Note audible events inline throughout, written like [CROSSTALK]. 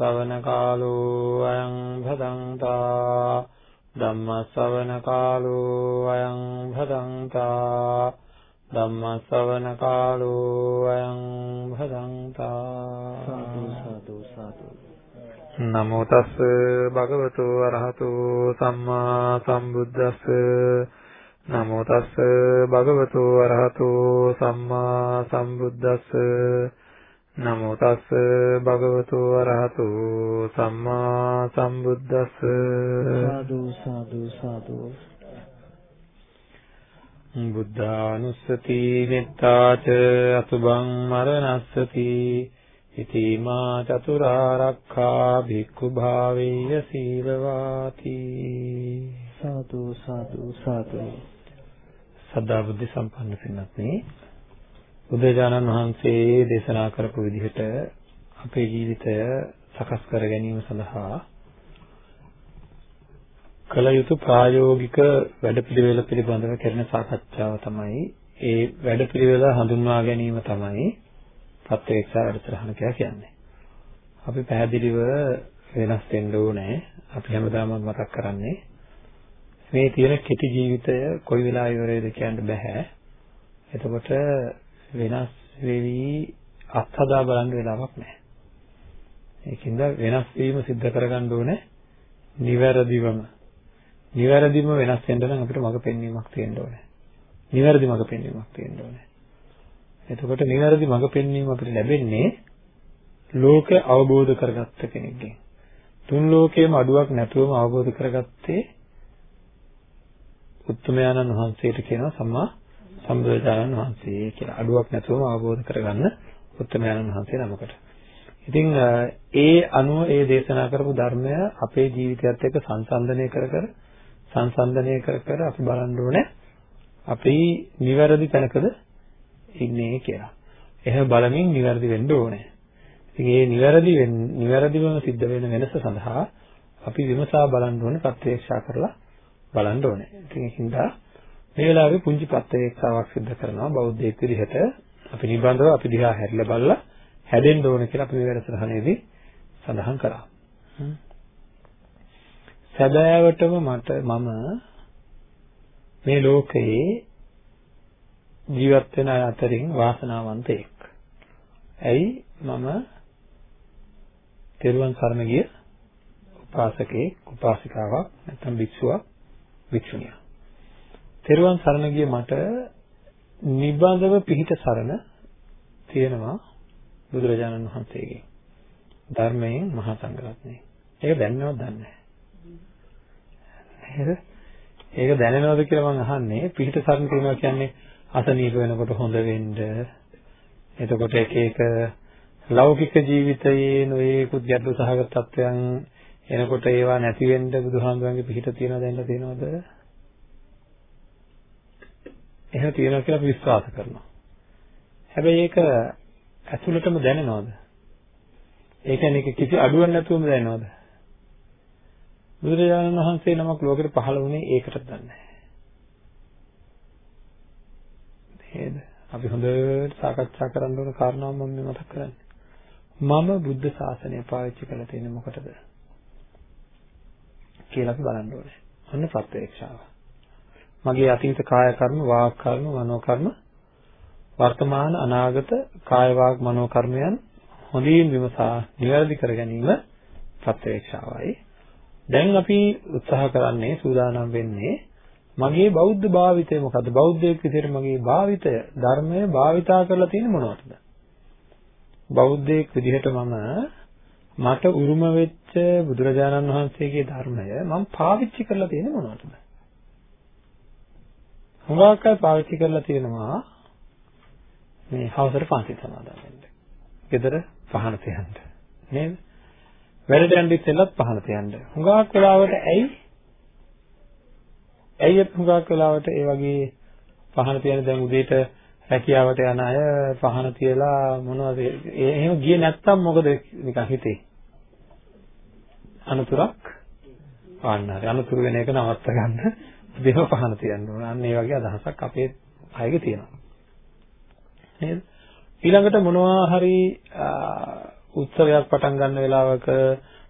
ධම්ම ශ්‍රවණ කාලෝ අයං භදංතා ධම්ම ශ්‍රවණ කාලෝ අයං භදංතා ධම්ම ශ්‍රවණ කාලෝ අයං භදංතා සාදු සාදු සාදු. නමෝ තස් භගවතු අරහතු සම්මා සම්බුද්දස්ස. නමෝ තස් භගවතු අරහතු සම්මා සම්බුද්දස්ස සම්මා සම්බුද්දස්ස සාදු සාදු සාදු. බුද්ධානුස්සති මෙත්තාච අසුභං මරණස්සති. ඉතිමා චතුරාරක්ඛා භික්ඛු භාවේය සීලවාති. සාදු සාදු සාදු. සදා බුද්ධ සම්පන්න පින්වත්නි බුදුජානන් වහන්සේ දේශනා කරපු විදිහට අපේ ජීවිතය සකස් කර ගැනීම සඳහා කල යුතු ප්‍රායෝගික වැඩපිළිවෙල පිළිබඳව කරන සාකච්ඡාව තමයි ඒ වැඩපිළිවෙල හඳුන්වා ගැනීම තමයි ප්‍රත්‍යක්ෂ වැඩසටහන කියන්නේ. අපි පැහැදිලිව වෙනස් වෙන්න ඕනේ. අපි හැමදාම මතක් කරන්නේ මේ තියෙන කෙටි ජීවිතය කොයි වෙලාවෙ ඉවරයිද කියන්න බෑ. එතකොට වෙනස් වෙවි අත්හදා බලන්න වෙලාවක් නැහැ. ඒකින්ද වෙනස් වීම සිද්ධ කරගන්න ඕනේ නිවැරදිවම නිවැරදිම වෙනස් වෙන්න නම් අපිට මඟ පෙන්වීමක් තියෙන්න ඕනේ. නිවැරදි මඟ පෙන්වීමක් තියෙන්න ඕනේ. එතකොට නිවැරදි මඟ පෙන්වීම අපිට ලැබෙන්නේ ලෝක අවබෝධ කරගත්ත කෙනෙක්ගෙන්. තුන් ලෝකයේම අඩුවක් නැතුවම අවබෝධ කරගත්තේ උත්තමයාණන් වහන්සේට කියනවා සම්මා සම්බුදුරජාණන් වහන්සේ කියලා. අඩුවක් නැතුවම අවබෝධ කරගන්න උත්තමයාණන් වහන්සේ නමකට. ඉතින් ඒ අනුව ඒ දේශනා කරපු ධර්මය අපේ ජීවිතයත් එක්ක සංසන්දනය කර කර සංසන්දනය කර කර අපි බලන්න ඕනේ අපි නිවැරදි තැනකද ඉන්නේ කියලා. එහෙම බලමින් නිවැරදි වෙන්න ඕනේ. ඉතින් මේ නිවැරදි නිවැරදිවම සිද්ධ වෙන වෙනස සඳහා අපි විමසා බලන්න ඕනේ ප්‍රත්‍යක්ෂා කරලා බලන්න ඕනේ. ඉතින් ඒකින්ද මේ වෙලාවේ පුංචි ප්‍රත්‍යක්ෂාවක් සිද්ධ කරනවා බෞද්ධයෙක් විදිහට අපි නිබඳව අපි දිහා හැරිලා බලලා හැදෙන්න ඕනේ කියලා අපි මේ වැඩසටහනේදී සඳහන් කරා. සැබෑවටම මට මම මේ ලෝකයේ ජීවත් වෙන අය අතරින් වාසනාවන්තයෙක්. ඇයි මම තෙරුවන් සරණ ගිය උපාසකෙක්, උපාසිකාවක්, නැත්නම් භික්ෂුවක්, භික්ෂුණියක්. තෙරුවන් සරණ ගිය මට නිබඳව පිහිට සරණ තියෙනවා බුදුරජාණන් වහන්සේගෙන්. ධර්මයෙන් මහා සංඝරත්නයෙන්. ඒක දැනනවද දන්නේ නැහැ. නේද? ඒක දැනෙනවද කියලා මම අහන්නේ පිහිට සරණ කියනවා කියන්නේ අසනීප වෙනකොට හොඳ වෙන්න. එතකොට එක එක ලෞකික ජීවිතයේ නොයේකුත් ගැටලු සහගත තත්වයන් එනකොට ඒවා නැති වෙන්න බුදුහාමුදුරන්ගේ පිහිට තියනවා දැනලා තියෙනවද? එහෙම තියෙනවා කියලා අපි විශ්වාස කරනවා. හැබැයි ඒක ඇතුළටම දැනෙනවද? ඒ කියන්නේ කිසි අඩුවක් නැතුවම දැනෙනවද? බුදුරජාණන් වහන්සේ නමක් ලෝකෙට පහළ වුණේ ඒකටද දන්නේ නේද? අපි හොඳට සාකච්ඡා කරන්න ඕන කාරණාව මම මේ මතක් කරන්නේ. මම බුද්ධ ශාසනය පාවිච්චි කරලා තියෙන්නේ මොකටද? කියලා අපි බලන්න ඕනේ. අන්න ප්‍රත්‍යක්ෂාව. මගේ අතීත කාය කර්ම, වාක් කර්ම, මනෝ කර්ම, වර්තමාන අනාගත කාය වාග් මනෝ කර්මයන් හොඳින් විමසා නිවැරදි කර ගැනීම ප්‍රත්‍යක්ෂාවයි. දැන් අපි උත්සාහ කරන්නේ සූදානම් වෙන්නේ මගේ බෞද්ධ භාවිතය මොකද්ද? බෞද්ධයෙක් විදිහට මගේ භාවිතය ධර්මය භාවිතා කරලා තියෙන්නේ මොනවටද? බෞද්ධයෙක් විදිහට මම මට උරුම වෙච්ච බුදුරජාණන් වහන්සේගේ ධර්මය මම පාවිච්චි කරලා තියෙන්නේ මොනවටද? හුඟක් අය පාවිච්චි කරලා තියෙනවා මේ හවසට පන්සල් සමාදන් වෙන්න. ගෙදර පහන තියන්න. නේද? වැඩට යන්න ඉස්සෙල්ලත් පහන තියන්න. හුඟක් වෙලාවට ඇයි? ඇයි හුඟක් වෙලාවට ඒ වගේ පහන තියන දැන් උදේට රැකියාවට යන අය පහන තියලා මොනවද එහෙම ගියේ නැත්තම් මොකද නිකන් හිතේ? අනතුරක් ආන්න හරි. අනුතුරු වෙන එක නවත්ත ගන්න දේව පහන තියන්න ඕන. අන්න ඒ වගේ අදහසක් අපේ අයගේ තියෙනවා. නේද? ඊළඟට මොනවා හරි උත්සවයක් පටන් ගන්න වෙලාවක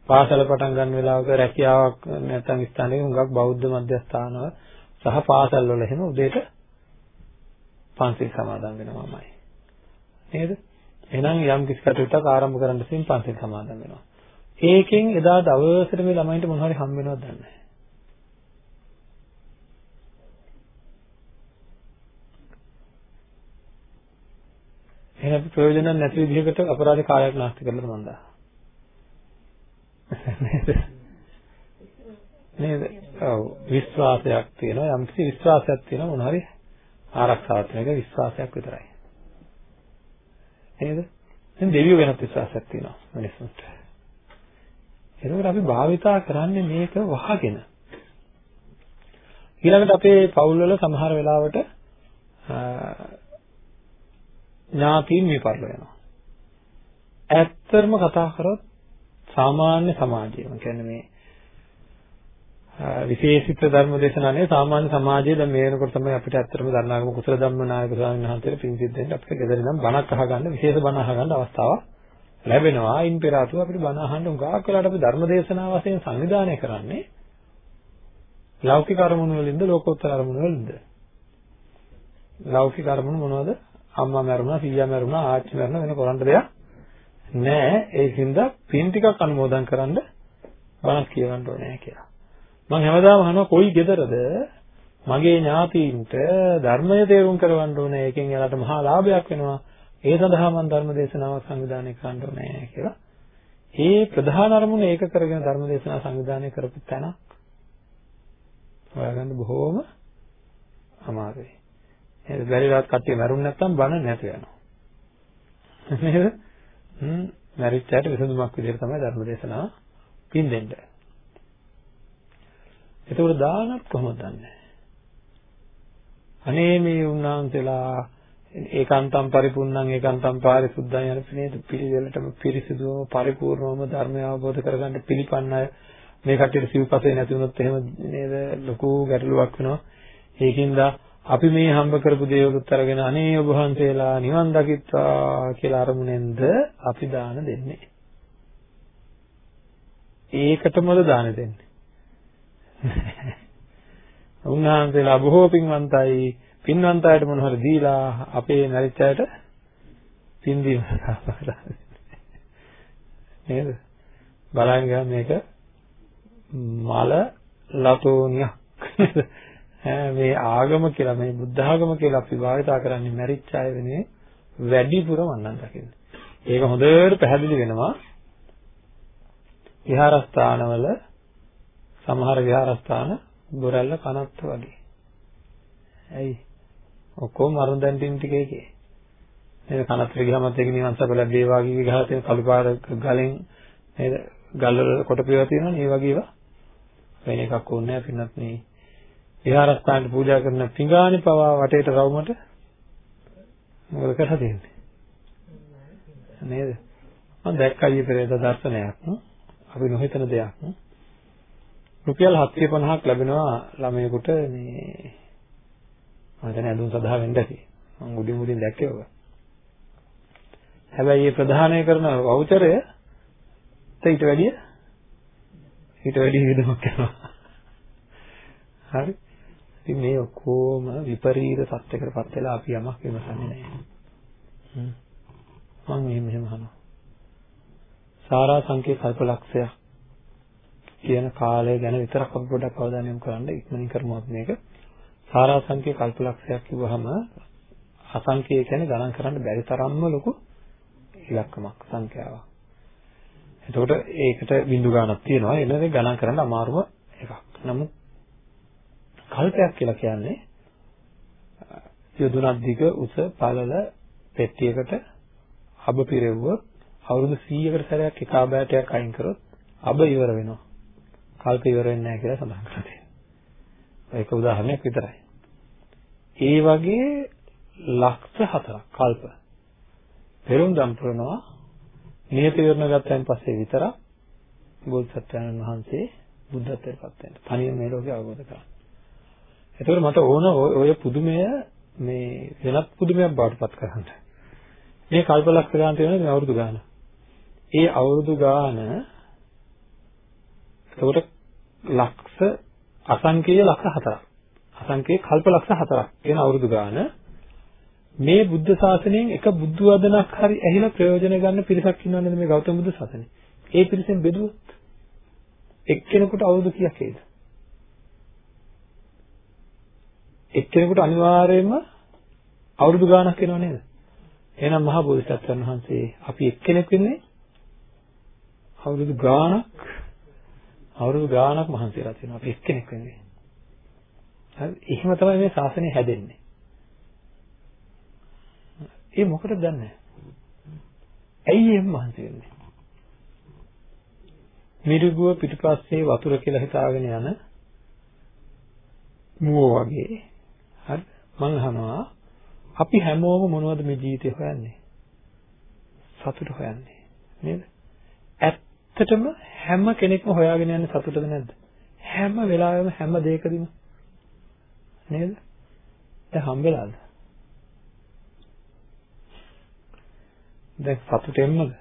පාසල පටන් ගන්න වෙලාවක රැකියාවක් නැත්නම් ස්ථානයක හුඟක් බෞද්ධ මධ්‍යස්ථානව සහ පාසල් වල එහෙම උදේට පන්සිල් සමාදන් වෙනවාමයි. නේද? එහෙනම් යම් කිසි කටයුත්තක් ආරම්භ කරන්න සින් පන්සිල් සමාදන් වෙනවා. ඒකෙන් එදා දවසට මේ ළමයින්ට මොනවා හරි හම් වෙනවද දන්නේ එහෙනම් ප්‍රයෝජන නැති විදිහකට අපරාධ කාර්යයක් නාස්ති කරලා මන්දා. නේද? නේද? ඔව් විශ්වාසයක් තියෙනවා යම් කිසි විශ්වාසයක් තියෙනවා මොන හරි ආරක්ෂාවක් වෙන එක විශ්වාසයක් විතරයි. නේද? දැන් දෙවියෝ වෙනත් විශ්වාසයක් තියෙනවා මිනිස්සුන්ට. එතකොට අපි භාවිතා කරන්නේ මේක වහගෙන. ඊළඟට අපේ පවුල් වල සමහර වෙලාවට ඥාතීන් මේ පරිලෝ යනවා. ඇත්තම කතා කරොත් සාමාන්‍ය සමාජයේ කියන්නේ මේ විශේෂිත ධර්ම දේශනා නේ සාමාන්‍ය සමාජයේ දැන් මේ වෙනකොට තමයි අපිට ඇත්තටම දරණාගම කුසල ධම්මනායක ස්වාමීන් වහන්සේට පින් සිද්ධ වෙන්න අපිට ගෙදර නම් බණක් අහගන්න විශේෂ බණ අහගන්න අවස්ථාවක් ලැබෙනවා. ඉන් පෙර ආතුව අපිට බණ අහන්න උගාක් වෙලාට අපි ධර්ම දේශනා වශයෙන් සංවිධානය කරන්නේ ලෞකික අරමුණු වලින්ද ලෝකෝත්තර අරමුණු වලින්ද? ලෞකික අරමුණු මොනවද? අම්මා මැරුණා, සීයා මැරුණා, ආච්චි මැරුණා වෙන කරන්න දෙයක් නෑ. ඒකින්ද පින් ටිකක් අනුමෝදන් කරන්න බණක් කියවන්න ඕනේ කියලා. මම හැමදාම අහනවා කොයි ගෙදරද මගේ ඥාතීන්ට ධර්මය තේරුම් කරවන්න ඕනේ. ඒකෙන් එයාලට මහා ලාභයක් වෙනවා. ඒ සඳහා මම ධර්ම දේශනාවක් සංවිධානය කරන්න ඕනේ කියලා. ඒ ප්‍රධාන අරමුණ ඒක කරගෙන ධර්ම දේශනා සංවිධානය කරපු තැන හොයාගන්න බොහෝම අමාරුයි. නේද? බැරිවත් කට්ටිය මරුන් නැත්තම් බන නැතු වෙනවා. නේද? හ්ම් මැරිච්චාට විසඳුමක් විදිහට තමයි ධර්ම දේශනාව පින් දෙන්න. එතකොට දානත් කොහොමද දන්නේ? අනේ මේ උන්නාන්සලා ඒකාන්තම් පරිපූර්ණං ඒකාන්තම් පාරිසුද්ධං යන නේද පිළිවෙලටම පිරිසිදුවම පරිපූර්ණවම ධර්මය අවබෝධ කරගන්න පිළිපන්න අය මේ කට්ටියට සිව්පසේ නැති වුණොත් එහෙම නේද ලොකු ගැටලුවක් වෙනවා ඒකින්ද අපි මේ හම්බ කරපු දේවලුත් අරගෙන අනේ ඔබ වහන්සේලා නිවන් දකිත්වා කියලා අරමුණෙන්ද අපි දාන දෙන්නේ. ඒකටමද දාන දෙන්නේ. [LAUGHS] උන්වහන්සේලා බොහෝ පින්වන්තයි පින්වන්ත අයට මොන හරි දීලා අපේ මරිච්ච අයට පින් දීම නේද? බලන්න මේක මල ලතෝනියක් නේද? [LAUGHS] මේ ආගම කියලා මේ බුද්ධ ආගම කියලා අපි භාවිතා කරන්නේ මැරිච්ච අය වෙනුවෙන් වැඩිපුර මන්නන් දකින්න. ඒක හොඳට පැහැදිලි වෙනවා විහාරස්ථානවල සමහර විහාරස්ථාන බොරැල්ල කනත්ත වගේ. ඇයි? ඔක්කොම මරුන් දැන් ටින් ටික එකේ. නේද කනත්තට ගියාමත් ඒක නිවන් සප ලැබේවා කිවි ගහලා තියෙන කළු පාර ගලෙන් නේද ගල් වල කොට පියවා තියෙනවනේ ඒ වගේ ඒවා වෙන එකක් ඕනේ නැහැ පින්නත් නේ විහාරස්ථානට පූජා කරන පිඟානි පවා වටේට රවුමට මොකද කරලා තියෙන්නේ? නේද? මම දැක්කා ඊයේ පෙරේද දර්ශනයක්. අපි නොහිතන දෙයක්. රුපියල් 750ක් ලැබෙනවා ළමයෙකුට මේ මම හිතන්නේ ඇඳුම් සදා වෙන්න ඇති. මම උඩින් උඩින් දැක්කේ ඔබ. හැබැයි මේ ප්‍රධානය කරන වවුචරය ඊට වැඩිය ඊට වැඩිය විදමක් කරනවා. හරි. ඉතින් මේ ඔක්කොම විපරීත සත්‍යකටපත් වෙලා අපි යමක් විමසන්නේ නැහැ. මම මෙහෙම මෙහෙම අහනවා. සාරා සංකේ කල්පලක්ෂයක් කියන කාලය ගැන විතරක් අපි පොඩ්ඩක් අවධානය යොමු කරන්න ඉක්මනින් කරමු අපි මේක. සාරා සංකේ කල්පලක්ෂයක් කිව්වහම අසංකේ කියන්නේ ගණන් කරන්න බැරි තරම්ම ලොකු ඉලක්කමක් සංඛ්‍යාවක්. එතකොට ඒකට බිඳු ගණනක් තියෙනවා. එනදී ගණන් කරන්න අමාරුම එකක්. නමුත් කල්පයක් කියලා කියන්නේ යොදුනක් දිග උස පළල පෙට්ටියකට අබ පිරෙව්වොත් අවුරුදු 100කට සැරයක් එක ආබෑටයක් අයින් කරොත් අබ ඉවර වෙනවා. කල්ප ඉවර වෙන්නේ නැහැ කියලා සඳහන් කරලා තියෙනවා. ඒක උදාහරණයක් විතරයි. ඒ වගේ ලක්ෂ හතරක් කල්ප පෙරුම් දම් පුරනවා නියත විවරණ ගත්තයින් පස්සේ විතරක් බෝධිසත්වයන් වහන්සේ බුද්ධත්වයට පත් වෙන්න. තනියම මේ ලෝකේ අවබෝධ කරගන්න. එතකොට මට ඕන ඔය පුදුමය මේ වෙනත් පුදුමයක් බවට පත් කරගන්න. මේ කල්පලක්ෂ ගාන තියෙනවා මේ අවුරුදු ගාන. ඒ අවුරුදු ගාන එතකොට ලක්ෂ අසංකේය ලක්ෂ හතරක්. අසංකේය කල්පලක්ෂ හතරක් කියන අවුරුදු ගාන මේ බුද්ධ ශාසනයෙන් එක බුදු වදනක් හරි ඇහිලා ප්‍රයෝජන ගන්න පිරිසක් ඉන්නවනේ මේ ගෞතම බුදු ශාසනේ. ඒ පිරිසෙන් බෙදුවොත් එක්කෙනෙකුට අවුරුදු කීයක් එයිද? එක්කෙනෙකුට අනිවාර්යයෙන්ම අවුරුදු ගාණක් වෙනව නේද? එහෙනම් මහා බෝධිසත්වයන් වහන්සේ අපි එක්කෙනෙක් වෙන්නේ අවුරුදු ගාණක් අවුරුදු ගාණක් මහන්සි වෙලා තියෙනවා අපි එක්කෙනෙක් වෙන්නේ. හරි එහෙම තමයි මේ ශාසනය හැදෙන්නේ. ඒ මොකටද දන්නේ? ඇයි එහෙම මහන්සි වෙන්නේ? මිරිගුව පිටිපස්සේ වතුර කියලා හිතාගෙන යන මුව වගේ හරි මං අහනවා අපි හැමෝම මොනවද මේ ජීවිතේ හොයන්නේ? සතුට හොයන්නේ නේද? ඇත්තටම හැම කෙනෙක්ම හොයාගෙන යන්නේ සතුටද නැද්ද? හැම වෙලාවෙම හැම දෙයකදීම නේද? දැන් හම්බෙලාද දැන් සතුටෙන්මද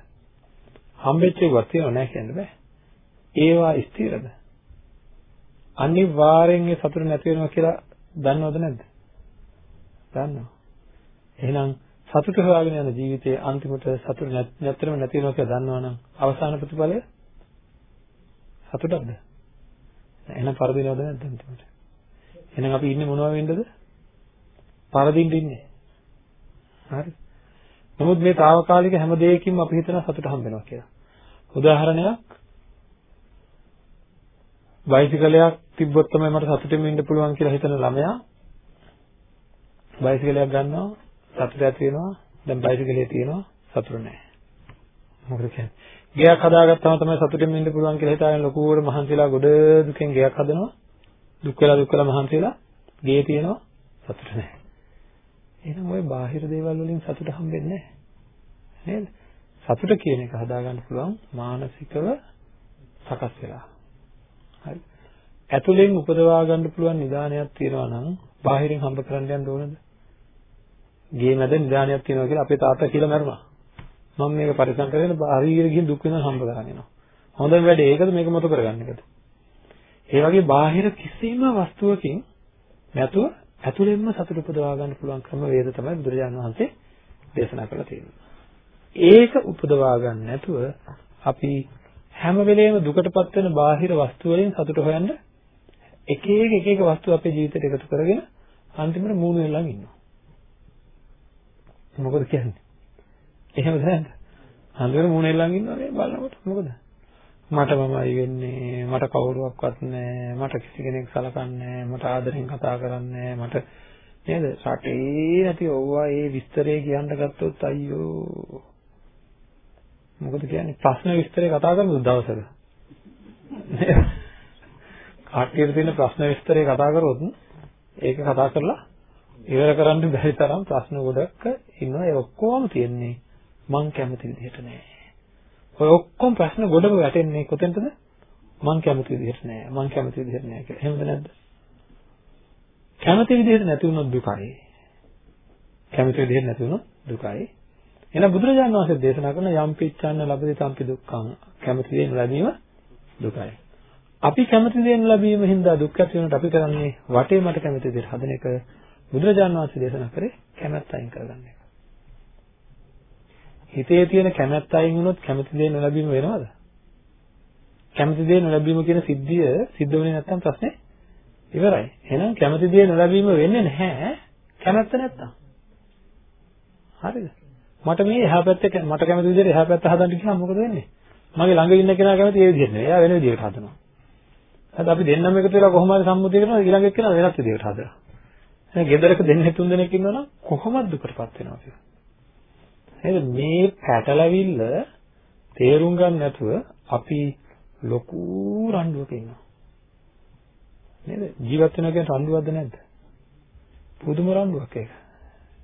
හම්බෙච්ච ඒවා තියව නැහැ කියන්න බෑ. ඒවා ස්ථිරද? අනිවාර්යෙන් ඒ සතුට නැති වෙනවා කියලා දන්නවද නැද්ද? දන්නවා. එහෙනම් සතුට හොයාගෙන යන ජීවිතයේ අන්තිමට සතුට නැත්තරම නැති වෙනවා කියලා දන්නවනම් අවසාන ප්‍රතිඵලය සතුටක්ද? එහෙනම් පරදිනවද නැද්ද අන්තිමට? එහෙනම් අපි ඉන්නේ මොනවා වෙන්නද? පරදින්න ඉන්නේ. හරි. නමුත් මේ తాවකාලික හැම දෙයකින්ම අපි හිතන සතුට හම්බ වෙනවා කියලා. උදාහරණයක් බයිසිකලයක් තිබ්බොත් තමයි මට සතුටින් ඉන්න පුළුවන් කියලා හිතන ළමයා බයිසිකලයක් ගන්නවා සතුට ඇති වෙනවා දැන් බයිසිකලේ තියෙනවා සතුට නැහැ. මොකද කියන්නේ? ගෙයක් හදාගත්තම තමයි සතුටින් ඉන්න පුළුවන් කියලා හිතාගෙන ලොකුවට මහන්සිලා ගොඩ දුකෙන් ගෙයක් හදනවා. දුක් වෙලා දුක් වෙලා මහන්සිලා ගේ තියෙනවා සතුට නැහැ. එහෙනම් ওই බාහිර දේවල් වලින් සතුට හම්බෙන්නේ නැහැ. නේද? සතුට කියන එක හදාගන්න පුළුවන් මානසිකව සකස් වෙලා. හරි. ඇතුලෙන් උපදවා ගන්න පුළුවන් නිදානයක් තියෙනවා නම් බාහිරින් හම්බ කරන්න යන්න ඕනද? ගේ මැද නිදානයක් තියෙනවා කියලා අපේ තාත්තා කියලා මරුණා. මම මේක පරිසම් කරගෙන හරියට ගිහින් දුක් වෙනවා හම්බ කරගෙන එනවා. හොඳම වැඩේ ඒකද මේක මතු කරගන්න එකද? ඒ වගේ බාහිර කිසිම වස්තුවකින් නැතුව ඇතුළෙන්ම සතුට උපදවා ගන්න පුළුවන් ක්‍රම වේද තමයි බුදුරජාණන් වහන්සේ දේශනා කරලා තියෙන්නේ. ඒක උපදවා ගන්න නැතුව අපි හැම වෙලේම දුකටපත් වෙන බාහිර වස්තු වලින් සතුට හොයන්න එක එක එක එක වස්තු අපේ ජීවිතයට එකතු කරගෙන අන්තිමට මූණු වෙලන් ඉන්නවා. මොකද කියන්නේ? එහෙමද නැද්ද? අන්තිමට මූණු වෙලන් ඉන්නවා නේ බලනකොට මොකද? මට මමයි වෙන්නේ මට කවුරුවක්වත් නැහැ මට කිසි කෙනෙක් සලකන්නේ මට ආදරෙන් කතා කරන්නේ මට නේද රටේ නැති ඕවා ඒ විස්තරේ කියන්න ගත්තොත් අයියෝ මොකද කියන්නේ ප්‍රශ්න විස්තරේ කතා කරමු දවසක. කාටියට තියෙන ප්‍රශ්න විස්තරේ කතා කරොත් ඒක කතා කරලා ඉවර කරන්න බැරි තරම් ප්‍රශ්න ගොඩක් ඉන්නවා ඒ ඔක්කොම තියෙන්නේ මං කැමති විදිහට නෑ. ඔය ඔක්කොම ප්‍රශ්න ගොඩක වැටෙන්නේ කොතෙන්ද? මං කැමති විදිහට නෑ. මං කැමති විදිහට නෑ කියලා. එහෙමද නැද්ද? කැමති විදිහට නැති වුණොත් දුකයි. කැමති විදිහට නැති වුණොත් දුකයි. එහෙනම් බුදුරජාණන් වහන්සේ දේශනා කරන යම් පිච්ඡන්න ලැබෙති සම්පි දුක්ඛං කැමති දේ ලැබීම දුකයි. අපි කැමති දේ ලැබීම හින්දා දුක් ඇති වෙනකොට අපි කරන්නේ වටේ මට කැමති දේ හදන එක බුදුරජාණන් වහන්සේ දේශනා කරේ කැමැත්ත අයින් කරගන්න එක. හිතේ තියෙන කැමැත්ත අයින් වුණොත් කැමති දේ නොලැබීම වෙනවද? කැමති දේ නොලැබීම කියන සිද්ධිය සිද්ධ වෙන්නේ නැත්නම් ප්‍රශ්නේ ඉවරයි. එහෙනම් කැමති දේ නොලැබීම වෙන්නේ නැහැ කැමැත්ත නැත්තම්. හරිද? මට මේ එහා පැත්තේ මට කැමති විදිහට එහා පැත්ත හදන්න ගියාම මොකද වෙන්නේ? මගේ ළඟ ඉන්න කෙනා කැමති ඒ විදිහට නෙවෙයි. එයා වෙන විදිහකට හදනවා. හරි අපි දෙන්නම එකතු වෙලා කොහොම හරි සම්මුතිය කරනවා ඊළඟ එක්කෙනා වෙනත් විදිහකට හදනවා. එහෙනම් ගෙදරක දෙන්නේ තුන් දෙනෙක් ඉන්නවනම් කොහොමද දුකටපත් වෙනවා කියලා. නේද මේ පැටලවිල්ල තේරුම් ගන්න නැතුව අපි ලොකු රණ්ඩුවක ඉන්නවා. නේද? ජීවත් වෙනවා කියන්නේ රණ්ඩුවක්ද නැද්ද? පුදුම රණ්ඩුවක් ඒක.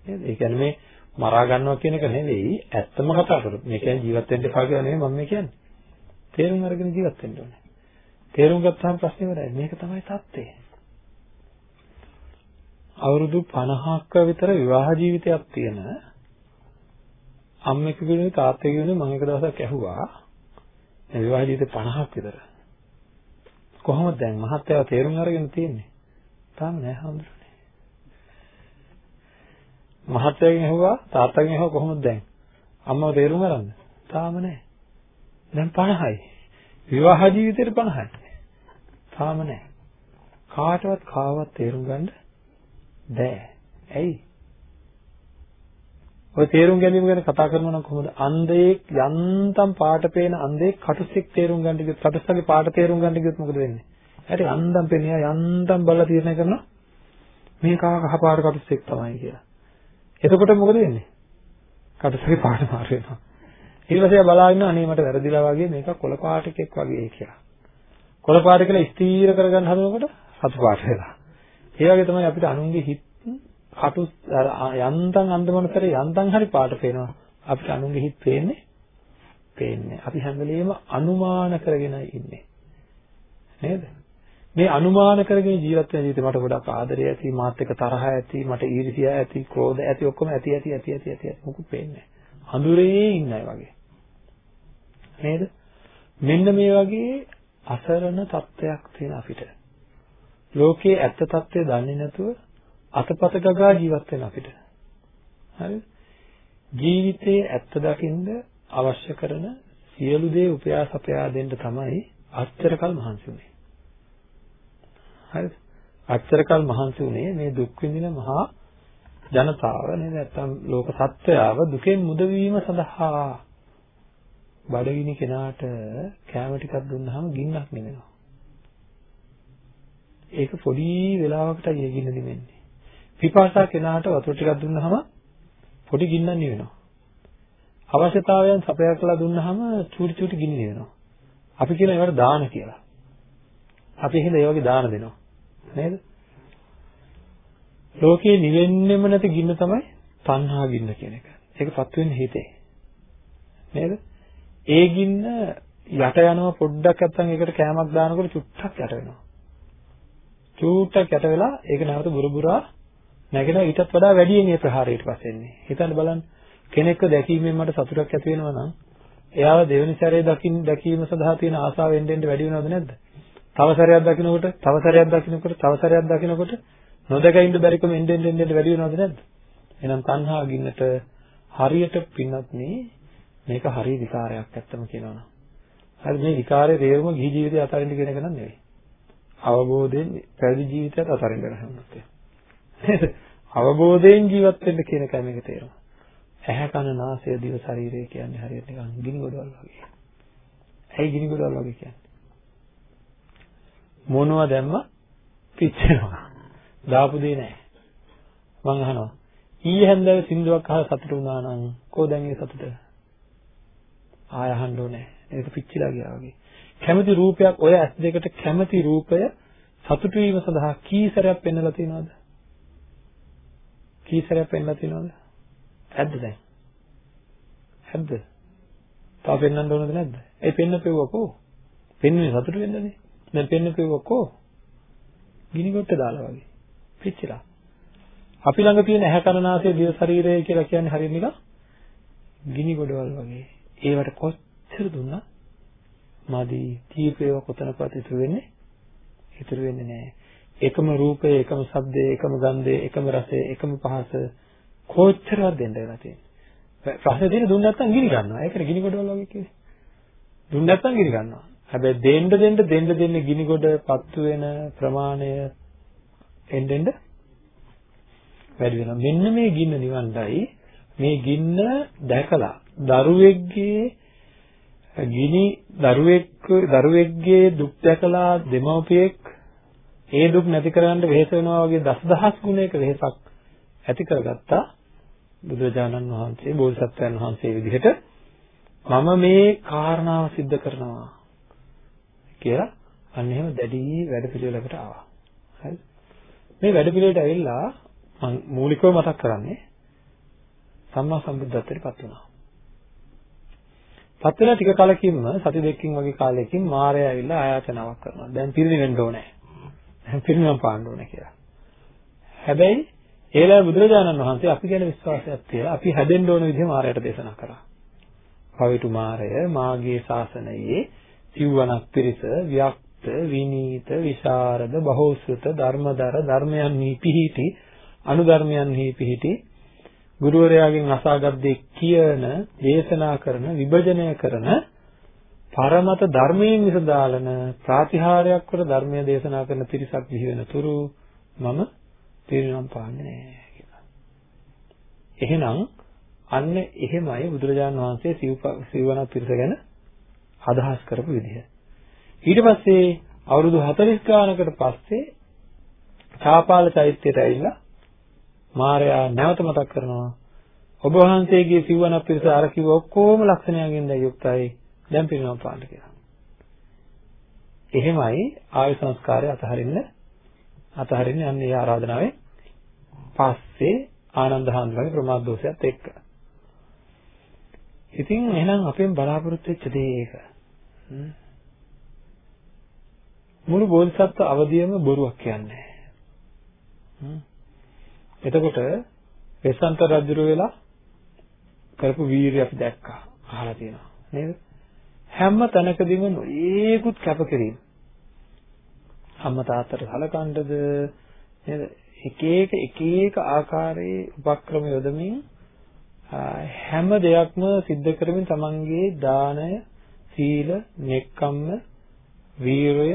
නේද? ඒ කියන්නේ මේ මරා ගන්නවා කියන එක නෙවෙයි ඇත්තම කතා කරොත් මේ කියන්නේ ජීවත් වෙන්න එපා කියලා නෙවෙයි මම මේ කියන්නේ තේරුම් අරගෙන ජීවත් වෙන්න ඕනේ තේරුම් ගත්තාම ප්‍රශ්නේ ඉවරයි. මේක තමයි தත්ත්වය. අවුරුදු 50ක විතර විවාහ ජීවිතයක් තියෙන අම්මෙකුගේ තාත්තෙකුගේ මම එක දවසක් ඇහුවා. මේ විවාහ ජීවිත 50ක් විතර. කොහොමද දැන් මහත්තයාව තේරුම් අරගෙන තියෙන්නේ? තාම නෑ හඳුනන්නේ මහත්තයාගෙන් ඇහුවා තාත්තාගෙන් ඇහුවා කොහොමද දැන්? අම්මව තේරුම් අරන්ද තාම නෑ. දැන් 50යි විවාහ ජීවිතේට 50යි තාම නෑ. කාටවත් කාවත් තේරුම් ගන්න බෑ ඇයි ඔය තේරුම් ගැනීම ගැන කතා කරනවා නම් කොහොමද? අන්ධයෙක් යන්තම් පාට පේන අන්ධයෙක් කටුස්සෙක් තේරුම් ගන්න ගියොත් කටුස්සගේ පාට තේරුම් ගන්න ගියොත් මොකද වෙන්නේ? ඇයි යන්තම් පේනියා යන්තම් බලලා තීරණය කරනවා මේ කහ කහ පාට කටුස්සෙක් තමයි කියලා. එතකොට මොකද වෙන්නේ? කටුස්සගේ පාට මාරු වෙනවා. ඊට පස්සේ බලාගෙන අනේ මට වැරදිලා වගේ මේක කොළ පාට එකෙක් වගේ කියලා. කොළ පාට කියලා ස්ථීර කරගන්න හදනකොට සතු පාට වෙලා. ඒ වගේ තමයි අපිට අනුන්ගේ හිත කටු යන්තම් අන්දමනතරේ යන්තම් හරි පාට පේනවා. අපිට අනුන්ගේ හිත පේන්නේ පේන්නේ. අපි හැම වෙලෙම අනුමාන කරගෙන ඉන්නේ. නේද? මේ අනුමාන කරගෙන ජීවත් වෙන ජීවිතේ මට ගොඩක් ආදරය ඇති, මාත් එක්ක තරහ ඇති, මට ඊර්ෂ්‍යා ඇති, ක්‍රෝධ ඇති ඔක්කොම ඇති ඇති ඇති ඇති ඇති ඇති මොකුත් පේන්නේ නැහැ. අඳුරේ ඉන්නයි වගේ. නේද? මෙන්න මේ වගේ අසරණ තත්ත්වයක් තියෙන අපිට. ලෝකයේ ඇත්ත తත්වය දන්නේ නැතුව අතපත ගගා ජීවත් වෙන අපිට. හරිද? ජීවිතයේ ඇත්ත දකින්න අවශ්‍ය කරන සියලු දේ උපයාස අපයා දෙන්න තමයි අච්චරකල් මහන්සි වුනේ. හරිද? අච්චරකල් මහන්සි වුනේ මේ දුක් විඳින මහා ජනතාව නේද නැත්තම් ලෝක සත්වයාව දුකෙන් මුදවීම සඳහා බඩගිනි කෙනාට කැම ටිකක් දුන්නාම ගින්නක් නෙමෙනවා. ඒක පොඩි වෙලාවකටයි ඒ ගින්න නිවෙන්නේ. පිපාසා කෙනාට වතුර ටිකක් දුන්නාම පොඩි ගින්නක් නිවෙනවා. අවශ්‍යතාවයන් සපයා කළා දුන්නාම චූටි චූටි ගිනි නිවෙනවා. අපි කියන ඒවට දාන කියලා. අපි එහෙනම් ඒ වගේ දාන දෙනවා. නේද? ලෝකේ නිවෙන්නෙම නැති ගින්න තමයි තණ්හා ගින්න කියන එක. ඒකපත් වෙන්නේ හිතේ. නේද? ඒ ගින්න යට යනවා පොඩ්ඩක් නැත්තම් ඒකට කෑමක් දානකොට චුට්ටක් යට වෙනවා. චූට්ටක් යට වෙලා ඒක නැවත බුරුබුරා නැගෙන ඊටත් වඩා වැඩියෙන් ඒ ප්‍රහාරයට පස්සේ එන්නේ. හිතන්න බලන්න කෙනෙක්ව දැකීමෙන් මට සතුටක් ඇති වෙනවා නම් එයාව දෙවෙනි සැරේ දකින් දැකීම සඳහා තියෙන ආසාව එන්න එන්න වැඩි වෙනවද නැද්ද? තව සැරයක් දකින්නකොට, තව සැරයක් දකින්නකොට, තව සැරයක් දකින්නකොට නොදක ඉන්න බැරිකම එන්න එන්න එන්න වැඩි වෙනවද නැද්ද? එහෙනම් තණ්හා ගින්නට හරියට පින්නත් මේක හරි විකාරයක් ඇත්තම කියනවනම්. හරි මේ විකාරයේ තේරුම ගිහි ජීවිතය අතරින් කියන එක නෙවෙයි. අවබෝධයෙන් පැවිදි ජීවිතයත් අතරින් ගන්න හැමෝටම. අවබෝධයෙන් ජීවත් වෙන්න කියන එකයි මේක තේරුම. ඇහැ කන නාසය දිව ශරීරය කියන්නේ හරියට නිකන් ගිනි ගොඩවල් වගේ. ඇයි ගිනි ගොඩවල් වගේ කියන්නේ? මොනවා දැම්ම පිච්චෙනවා. දාපු දෙය නෑ. මං අහනවා. ඊයේ හැන්දෑවේ සින්දුවක් අහලා සතුට වුණා නම් කොහොද දැන් ඒ සතුට? ආය අහන්න ඕනේ. ඒක පිච්චිලා ගියා වගේ. කැමති රූපයක් ඔය ඇස් දෙකට කැමති රූපය සතුටු වීම සඳහා කී සැරයක් පෙන්වලා තියෙනවද? කී සැරයක් පෙන්ලා තියෙනවද? ඇද්ද දැන්? ඇද්ද? තාම පෙන්වන්න ඕනද නැද්ද? ඒ පෙන්න පෙව්වකෝ. පෙන්වන්නේ සතුට වෙන්නනේ. දැන් පෙන්න පෙව්වකෝ. ගිනි කොට්ට දාලා වගේ. පිච්චිලා. අපි ළඟ තියෙන ඇහැ කන නාසය දිව ශරීරය කියලා කියන්නේ හරියට නිකන් ගිනි ගොඩවල් වගේ. ඒවට කොච්චර දුන්නා මදි දීපේව කොතනකවත් ඉතුරු වෙන්නේ ඉතුරු වෙන්නේ නැහැ. එකම රූපය, එකම ශබ්දය, එකම ගන්ධය, එකම රසය, එකම පහස කොච්චරවත් දෙන්න වෙලා තියෙන්නේ. ප්‍රශ්නේ තියෙන්නේ දුන්න නැත්නම් ගිනි ගන්නවා. ඒකට ගිනි ගොඩවල් වගේ කියන්නේ. දුන්න නැත්නම් ගිනි ගන්නවා. හැබැයි දෙන්න දෙන්න දෙන්න දෙන්න ගිනි ගොඩ පත්තු වෙන ප්‍රමාණය එන්න එන්න වැඩි වෙනවා. මෙන්න මේ ගින්න නිවන්නයි මේ ගින්න දැකලා දරුවෙක්ගේ ගිනි දරුවෙක් දරුවෙක්ගේ දුක් දැකලා දෙමව්පියෙක් ඒ දුක් නැති කරගන්න වෙහෙස වෙනවා වගේ දසදහස් ගුණයක වෙහෙසක් ඇති කරගත්තා බුදුරජාණන් වහන්සේ බෝධිසත්වයන් වහන්සේ විදිහට මම මේ කාරණාව सिद्ध කරනවා කියලා අන්න එහෙම දැඩි වැඩපිළිවෙලකට ආවා. හරි. මේ වැඩපිළිවෙලට ඇවිල්ලා මම මූලිකව මතක් කරන්නේ සම්මා සම්බුද්ධත්වයට පත් වුණා. පත් වෙලා ටික කලකින්ම සති දෙකකින් වගේ කාලයකින් මාරය ඇවිල්ලා ආයාචනාවක් කරනවා. දැන් පිරිනිවෙන්න ඕනේ. දැන් පිරිනිවන් පාන්න ඕනේ කියලා. හැබැයි ඒලා බුදුරජාණන් වහන්සේ අපි ගැන විශ්වාසයක් තියලා අපි හැදෙන්න ඕන විදිහ මාරයට දේශනා කරා. පවිතු මාරය මාගේ ශාසනයේ සිව්වනක් පිරිස ව්‍යක්ත විනීත විශාරද බහෝසුත ධර්මදර ධර්මයන්හි පිහිටි අනුධර්මයන්හි පිහිටි ගුරුවරයාගෙන් අසාගත් දේ කියන දේශනා කරන විභජනය කරන පරමත ධර්මයෙන් විසදාලන ප්‍රාතිහාරයක් කොට ධර්මය දේශනා කරන පිරිසක් බිහි වෙන තුරු මම පිරිනම් පාන්නේ නැහැ කියලා. එහෙනම් අන්න එහෙමයි බුදුරජාණන් වහන්සේ සිව්වන පිරිස ගැන අදහස් කරපු විදිහ. ඊට පස්සේ අවුරුදු 40 ගානකට පස්සේ චාපාල චෛත්‍යයට ඇවිල්ලා මාර්යා නැවත මතක් කරනවා ඔබ වහන්සේගේ සිව්වන පිරිස අර කිව්ව ඔක්කොම ලක්ෂණයන්ගෙන් දැන් යුක්තයි දැන් පිරිනවම් පාන්න කියලා. එහෙමයි ආයු සංස්කාරය අතහරින්න අතහරින්නේ අන්න ඒ ආරාධනාවේ පස්සේ ආනන්ද හාමුදුරුවෝගේ ප්‍රමාද දෝෂයත් එක්ක. ඉතින් එහෙනම් අපෙන් බලාපොරොත්තු වෙච්ච දේ ඒක. මුළු බෝධිසත්ව අවදියම බොරුවක් කියන්නේ. එතකොට වෙසන්ත රජුර වෙලා කරපු වීරිය අපි දැක්කා. අහලා තියෙනවා. නේද? හැම තැනකදීම ඒකුත් කැපකිරීම. අම්මා තාත්තට සලකන්නද නේද? එක එක එක එක ආකාරයේ උපක්‍රම යොදමින් හැම දෙයක්ම සිද්ධ කරමින් තමන්ගේ දානය, සීල, නෙක්කම්ම, වීරය,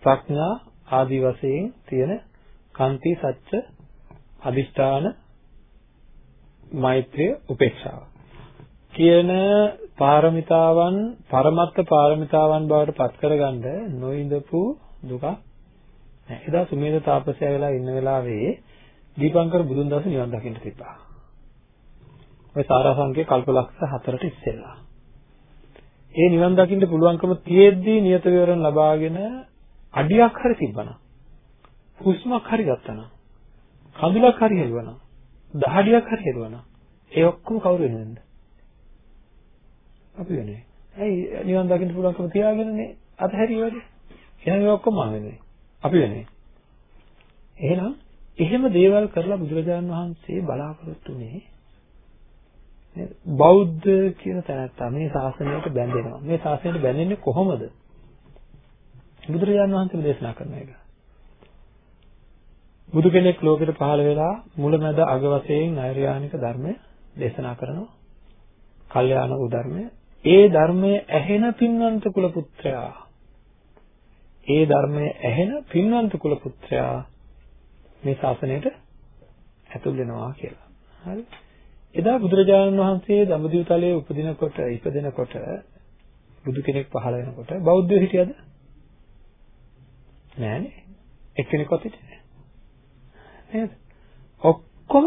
ප්‍රඥා ආදී වශයෙන් තියෙන කාන්ති සත්‍ය අදිෂ්ඨාන මෛත්‍රිය උපේක්ෂාව. කියන පාරමිතාවන් පරමත්ත පාරමිතාවන් බවට පත් කරගන්න නොඉඳපු දුක නෑ. එදා සුමේද තාපසයා වෙලා ඉන්න වෙලාවේ දීපංකර බුදුන් දවසේ නිවන් දකින්න තිබ්බා. ඔය සාරාංශකේ කල්පලක්ෂ හතරට ඉස්සෙල්ලා. ඒ නිවන් දකින්න පුළුවන්කම තියෙද්දී නියත විවරණ ලබාගෙන අඩියක් හරි තිබ්බනම් හුස්මක් හරි ගත්තනම් කඳුලක් හරි හෙළුවනම් දහඩියක් හරි හෙළුවනම් ඒ ඔක්කොම කවුරු වෙනවද? අපි වෙන්නේ. ඇයි නිවන් දකින්න පුළුවන්කම තියාගෙනනේ අතහැරියවද? එහෙනම් ඒ ඔක්කොම වෙන්නේ. අපි වෙන්නේ. එහෙනම් එහෙම දේවල් කරලා බුදුරජාණන් වහන්සේ බලාපොරොත්තුනේ නේද? බෞද්ධ කියන තැනත්තා මේ ශාසනයට බැඳෙනවා. මේ ශාසනයට බැඳෙන්නේ කොහොමද? බුදුරජාණන් වහන්සේ දේශනා කරන එක. බුදු කෙනෙක් ලෝකෙට පහළ වෙලා මුලමැද අග වශයෙන් නෛර්යානික ධර්මය දේශනා කරනවා. කල්යාණ වූ ධර්මය. ඒ ධර්මයේ ඇහෙන පින්වන්ත කුල පුත්‍රයා. ඒ ධර්මයේ ඇහෙන පින්වන්ත කුල පුත්‍රයා මේ ශාසනයට ඇතුල් වෙනවා කියලා. හරි. එදා බුදුරජාණන් වහන්සේ දඹදිව තලයේ උපදිනකොට ඉපදෙනකොට බුදු කෙනෙක් පහළ වෙනකොට බෞද්ධයෝ හිටියද? නෑනේ. එක්කෙනෙක්වත් හිටියේ නේද? ඔක්කොම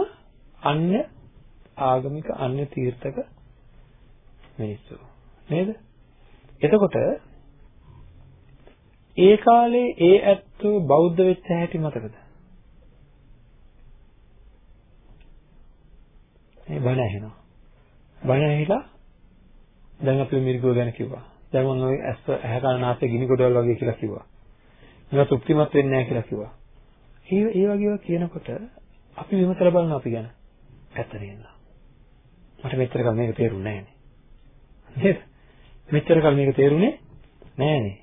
අන්‍ය ආගමික අන්‍ය තීර්ථක මිනිස්සු නේද? එතකොට ඒ කාලේ ඒ ඇත්තෝ බෞද්ධ වෙච්ච හැටි මතකද? මේ බණ ඇහෙනවා. බණ ඇහිලා දැන් අපි මිරිගුව ගැන කිව්වා. දැන් මම ඔය ඇස් ඇහැ කන නාසය ගිනි ගොඩවල් වගේ කියලා කිව්වා. මේවා තෘප්තිමත් වෙන්නේ නැහැ කියලා කිව්වා. ඒ ඒ වගේව කියනකොට අපි විමසලා බලනවා අපි ගැන. ඇත්ත නේද? මට මෙච්චර කල් මේක තේරුන්නේ නැහැනේ. නේද? මෙච්චර කල් මේක තේරුනේ නැහැනේ.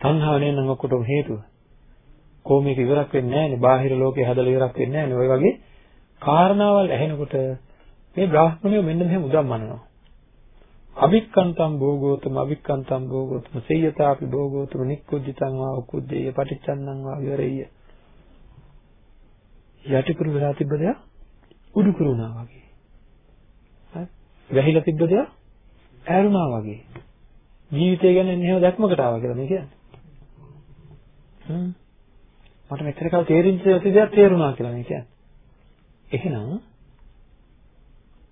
තණ්හාව නේනම් ඔක්කොටම හේතුව. කොහොම මේක ඉවරක් වෙන්නේ නැහැනේ. බාහිර ලෝකේ හදලා ඉවරක් වෙන්නේ නැහැනේ. ඔය වගේ කාරණාවල් ඇහෙනකොට මේ බ්‍රාහ්මණයෝ මෙන්න මෙහෙම උදම්මනනවා. අභික්කන්තම් භෝගෝතම අභික්කන්තම් භෝගෝතම සේයතාපි භෝගෝතම නික්කුද්ධිතං වා උකුද්දේය පටිච්චන්නං වා විවරෙය්‍ය යටිකුරු වෙලා තිබ්බ දෙයක් උඩුකුරු වුණා වගේ. හරි. වැහිලා තිබ්බ දෙයක් ඈරුණා වගේ. ජීවිතය ගැන එහෙම දැක්මකට ආවා කියලා මේ කියන්නේ. හ්ම්. මට මෙතන කල් තේරිච්ච දෙයක් තේරුණා කියලා මේ කියන්නේ. එහෙනම්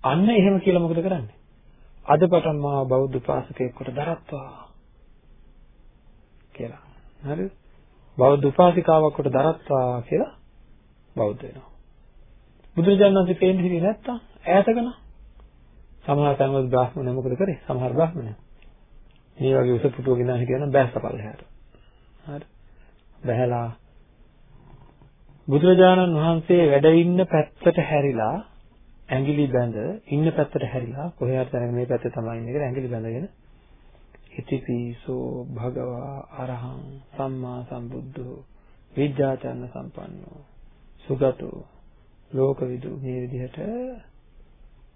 අන්න එහෙම කියලා මොකද කරන්නේ? අද පටන් මා බෞද්ධ උපාසකයෙක් කොට දරත්වා කියලා. හරිද? බෞද්ධ උපාසිකාවක් කොට දරත්වා කියලා බෞද්ධ වෙනවා. බුදුරජාණන් වහන්සේ පේන්නේ හිටියේ නැත්තම් ඈතකන සමහර තැන්වල බ්‍රාහ්මණ මොකද කරේ? සමහර බ්‍රාහ්මණ මේ වගේ උස පුටුව ගෙනාන කියන බෑස්සපල් හැට. හරි. බහැලා බුදුරජාණන් වහන්සේ වැඩ ඉන්න පැත්තට හැරිලා ඇඟිලි බැඳ ඉන්න පැත්තට හැරිලා කොහේ හරි තැනක මේ පැත්තේ තමයි ඉන්නේ කියලා ඇඟිලි බැඳගෙන ඉතිපිසෝ භගවා අරහං සම්මා සම්බුද්ධෝ විද්‍යාචර්ණ සම්පන්නෝ සුගතෝ ලෝකවිදු මේ විදිහට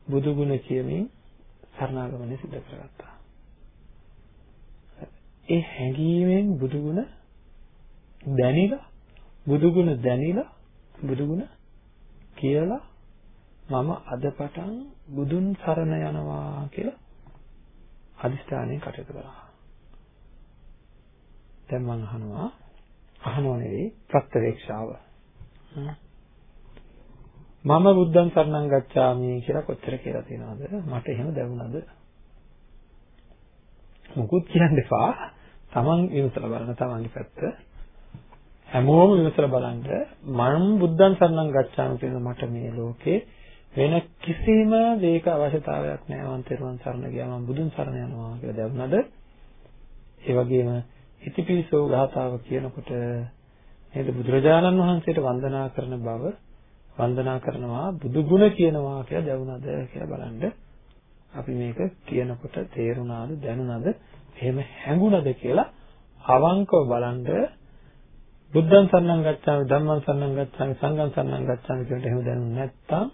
බුදු ගුණ කියමින් සරණාගමනය සිදු කරගත්තා. ඒ හැඟීමෙන් බුදු ගුණ දැනිලා බුදු ගුණ දැනිලා බුදු ගුණ කියලා මම අද පටන් බුදුන් සරණ යනවා කියලා අදිස්ථානයෙන් කටයුතු කරා. දැන් මම අහනවා අහනව නෙවෙයි ප්‍රත්‍යවේක්ෂාව. මම බුද්ධං සරණං ගච්ඡාමි කියලා කොච්චර කියලා තියෙනවද? මට එහෙම දැනුණාද? මුකුත් කියන්න එපා. Taman විමසලා බලන්න Tamanගේ පැත්ත. හැමෝම විමසලා බලන්න මම බුද්ධං සරණං ගච්ඡාමි කියන මට මේ ලෝකේ වෙන කිසිම දෙයක අවශ්‍යතාවයක් නැහැ මම තෙරුවන් සරණ ගියා මම බුදුන් සරණ යනවා කියලා දැනුණාද ඒ වගේම ඉතිපිසෝ ගාථාව කියනකොට නේද? බුදුරජාණන් වහන්සේට වන්දනා කරන බව වන්දනා කරනවා බුදු ගුණ කියනවා කියලා දැනුණාද කියලා බලන්න. අපි මේක කියනකොට තේරුණාද දැනුණාද එහෙම හැඟුණාද කියලා අවංකව බලන්න. බුද්ධං සරණං ගච්ඡාමි ධම්මං සරණං ගච්ඡාමි සංඝං සරණං ගච්ඡාමි කියනට එහෙම දැනුනේ නැත්තම්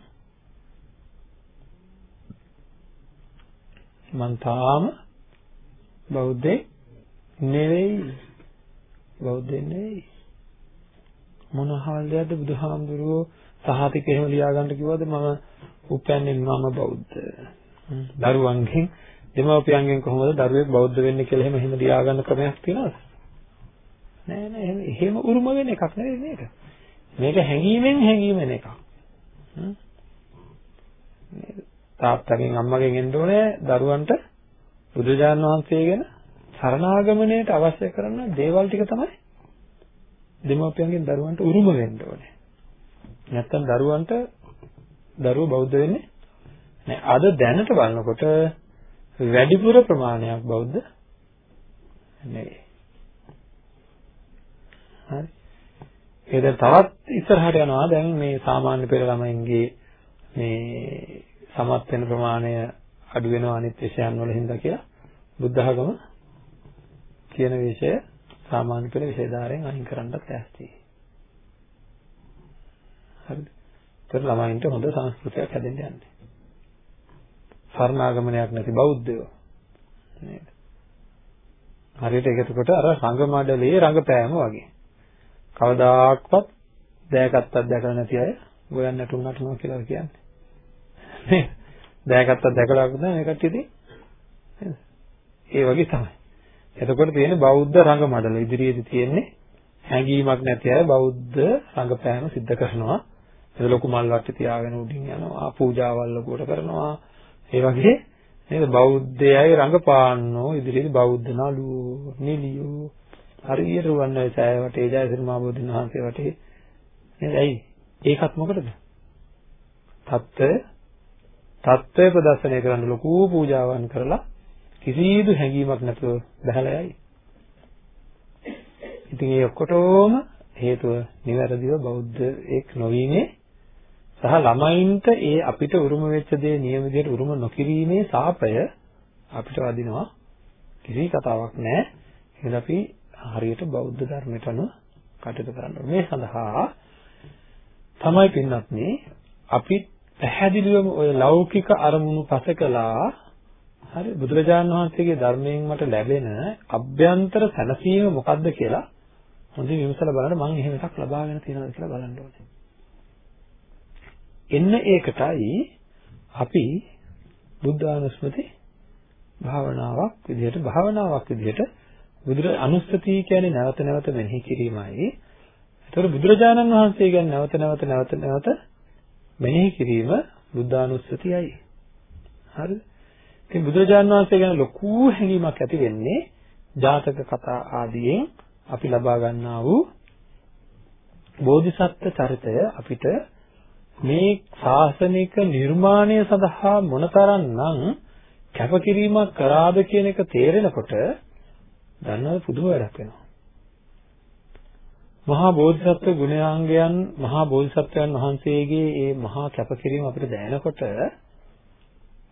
මං තාම බෞද්ධෙක් නෙවෙයි. බෞද්ධෙක් නෙවෙයි. මොන හාල්යක්ද බුදුහාමුදුරුවෝ සහතික එහෙම ලියාගන්න කිව්වද මම උපයන්නේ මම බෞද්ධ. දරුවන්ගෙන් දෙමව්පියන්ගෙන් කොහොමද දරුවෙක් බෞද්ධ වෙන්නේ කියලා එහෙම එහෙම ලියාගන්න ක්‍රමයක් තියෙනවද? නෑ නෑ එහෙම එහෙම උරුම වෙන එකක් නෙවෙයි මේක. මේක හැංගීමෙන් හැංගීම වෙන එකක්. නේද තාත්තගෙන් අම්මගෙන් එන්න ඕනේ දරුවන්ට බුදුජානක වහන්සේ ගැන සරණාගමණයට අවශ්‍ය කරන දේවල් ටික තමයි දෙමාපියන්ගෙන් දරුවන්ට උරුම වෙන්න ඕනේ. නැත්තම් දරුවන්ට දරුවෝ බෞද්ධ වෙන්නේ නෑ. අද දැනට බලනකොට වැඩිපුර ප්‍රමාණයක් බෞද්ධ නෙවෙයි. හරි. ඒක තවත් ඉස්සරහට යනවා දැන් මේ සාමාන්‍ය පෙළ ළමයින්ගේ මේ සමත් වෙන ප්‍රමාණය අඩු වෙනවා අනිත් විෂයන් වල හින්දා කියලා බුද්ධ ආගම කියන විෂය සාමාන්‍ය පෙළ විෂයදාරයෙන් අයින් කරන්නත් ලෑස්තියි. හරිද? ඒතර ළමයින්ට හොඳ සංස්කෘතියක් හැදෙන්න යන්නේ. සරණාගමනයක් නැති බෞද්ධයෝ නේද? හරියට ඒක එතකොට අර රංගමඩලේ රංගපෑම වගේ. කවදාක්වත් දැයගත්තක් දැකලා නැති අය ගොයන් නැටුම් නටනවා කියලා කියන්නේ. නේද? දැයගත්තක් දැකලා වුණා මේ කට්ටිය ඉතින් නේද? ඒ වගේ තමයි. එතකොට තියෙන්නේ බෞද්ධ රංග මඩල ඉදිරියේදී තියෙන්නේ හැඟීමක් නැති අය බෞද්ධ රංගපෑම සිද්ධ කරනවා. ඒක ලොකු මල් වට්ටි තියාගෙන උඩින් යනවා, පූජාවල් ලොකුවට කරනවා. ඒ වගේ නේද බෞද්ධයයි රංගපාන්නෝ ඉදිරියේදී බෞද්ධ නළුවෝ, නිලියෝ හරියට රුවන්වැලි සෑය වටේ ජයසිරි මහ බෝධින් වහන්සේ වටේ නේද? ඇයි? ඒකත් මොකටද? தත්ත්වය தත්ත්වය ප්‍රදර්ශනය කරන්න ලොකු පූජාවන් කරලා කිසිදු හැඟීමක් නැතුව බහලා යයි. ඉතින් ඒ ඔක්කොටම හේතුව නිවැරදිව බෞද්ධ එක් නොවීමේ සහ ළමයින්ට ඒ අපිට උරුම වෙච්ච දේ නියම විදිහට උරුම නොකිරීමේ සාපය අපිට වදිනවා කිසි කතාවක් නැහැ. එහෙනම් අපි හරියට බෞද්ධ ධර්මයට අනුව කටයුතු කරන්න ඕනේ. මේ සඳහා තමයි පින්වත්නි අපි පැහැදිලිවම ওই ලෞකික අරමුණු පසකලා හරි බුදුරජාණන් වහන්සේගේ ධර්මයෙන් මට ලැබෙන අභ්‍යන්තර සැනසීම මොකක්ද කියලා හොඳින් විමසලා බලන්න මම එහෙම එකක් ලබාගෙන තියෙනවද කියලා බලන්න ඕනේ. එන්න ඒකටයි අපි බුද්ධානුස්මති භාවනාවක් විදිහට භාවනාවක් විදිහට බුදුර අනුස්සති කියන්නේ නැවත නැවත මෙනෙහි කිරීමයි. ඒතකොට බුදුරජාණන් වහන්සේ ගැන නැවත නැවත නැවත නැවත මෙනෙහි කිරීම බුද්ධානුස්සතියයි. හරිද? ඉතින් බුදුරජාණන් වහන්සේ ගැන ලොකු හැඟීමක් ඇති වෙන්නේ ජාතක කතා ආදියෙන් අපි ලබා ගන්නා වූ බෝධිසත්ව චරිතය අපිට මේ ශාසනික නිර්මාණය සඳහා මොනතරම්නම් කැපකිරීමක් කරාද කියන එක තේරෙනකොට දන්නව පුදුම වැඩක් වෙනවා. මහා බෝධිසත්ව ගුණාංගයන් මහා බෝධිසත්වයන් වහන්සේගේ මේ මහා කැපකිරීම අපිට දැනෙනකොට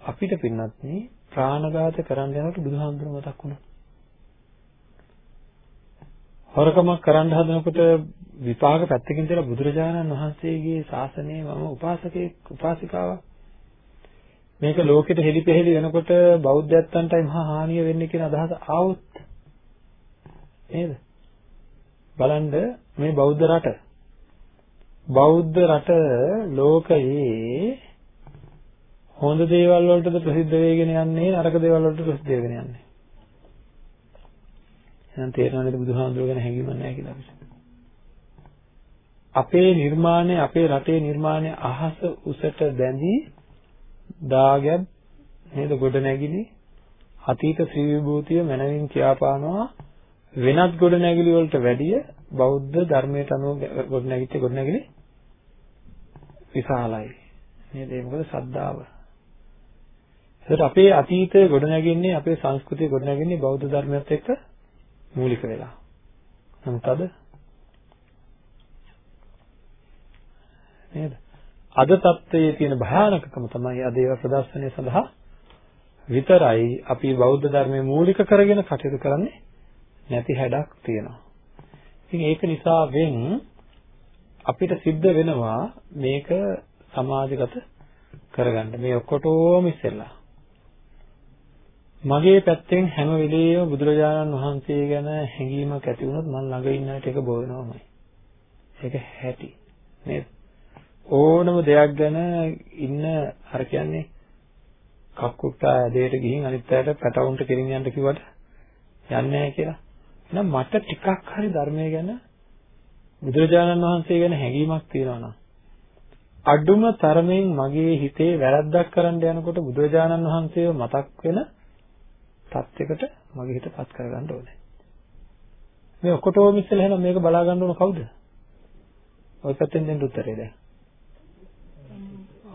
අපිට පින්නත් ප්‍රාණඝාත කරන්න යනකොට බුදුහාමුදුරුවෝ මතක් වුණා. හොරකමක් කරන්න හදනකොට විපාක පැත්තකින් තියලා බුදුරජාණන් වහන්සේගේ ශාසනයේ මම උපාසකෙක් උපාසිකාවක්. මේක ලෝකෙට හෙලිපෙහෙලි වෙනකොට බෞද්ධයන්ටයි මහා හානිය වෙන්නේ කියන අදහස ආවොත් නේද? බලන්න මේ බෞද්ධ රට. බෞද්ධ රට ලෝකයේ හොඳ දේවල් වලටද ප්‍රසිද්ධ වෙගෙන යන්නේ නරක දේවල් වලට ප්‍රසිද්ධ වෙගෙන යන්නේ? එහෙනම් තේරෙනවද බුදුහාමුදුරුවෝ ගැන හැඟීමක් නැහැ කියලා අපිට. අපේ නිර්මාණය අපේ රටේ නිර්මාණය අහස උසට බැඳී දාගැබ් නේද ගොඩ නැගිලි අතීත ශ්‍රී විභූතිය මනවින් කියාපානවා. වෙනත් ගොඩ නැගිලි වලට වැඩිය බෞද්ධ ධර්මයට අනුව ගොඩ නැගිච්ච ගොඩ නැගිලි විශාලයි. නේද? ඒ මොකද ශ්‍රද්ධාව. ඒකට අපේ අතීතය ගොඩ නැගින්නේ අපේ සංස්කෘතිය ගොඩ නැගින්නේ බෞද්ධ ධර්මයත් එක්ක මූලික වෙලා. නමුත් අද නේද? අද தත්ත්වයේ තියෙන භයානකකම තමයි අද ඒවා ප්‍රදර්ශනය සඳහා විතරයි අපි බෞද්ධ ධර්මයේ මූලික කරගෙන කටයුතු කරන්නේ නැති හැඩක් තියෙනවා. ඉතින් ඒක නිසා වෙන් අපිට සිද්ධ වෙනවා මේක සමාජගත කරගන්න. මේ ඔක්කොටම ඉස්සෙල්ලා මගේ පැත්තෙන් හැම වෙලේම බුදුරජාණන් වහන්සේ ගැන හැඟීමක් ඇති වුණොත් මම ළඟ ඉන්න අයට ඒක බෝ වෙනවමයි. ඒක හැටි. නේද? ඕනම දෙයක් ගැන ඉන්න අර කියන්නේ කක්කුට්ටා ඇදේට ගිහින් අනිත් අයට පැටවුන්ට කෙලින් යන්න කිව්වට යන්නේ නැහැ කියලා. එහෙනම් මට ටිකක් හරි ධර්මය ගැන බුදුරජාණන් වහන්සේ ගැන හැඟීමක් තියෙනවා නම් අඩුම තරමින් මගේ හිතේ වැරද්දක් කරන්න යනකොට බුදුරජාණන් වහන්සේව මතක් වෙන තත්යකට මගේ හිතපත් කරගන්න ඕනේ. මේ ඔකොටෝම ඉස්සෙල්ලා එහෙනම් මේක බලා ගන්න ඕන කවුද? ඔය පැත්තෙන් දෙන්න උත්තරේ දැන්.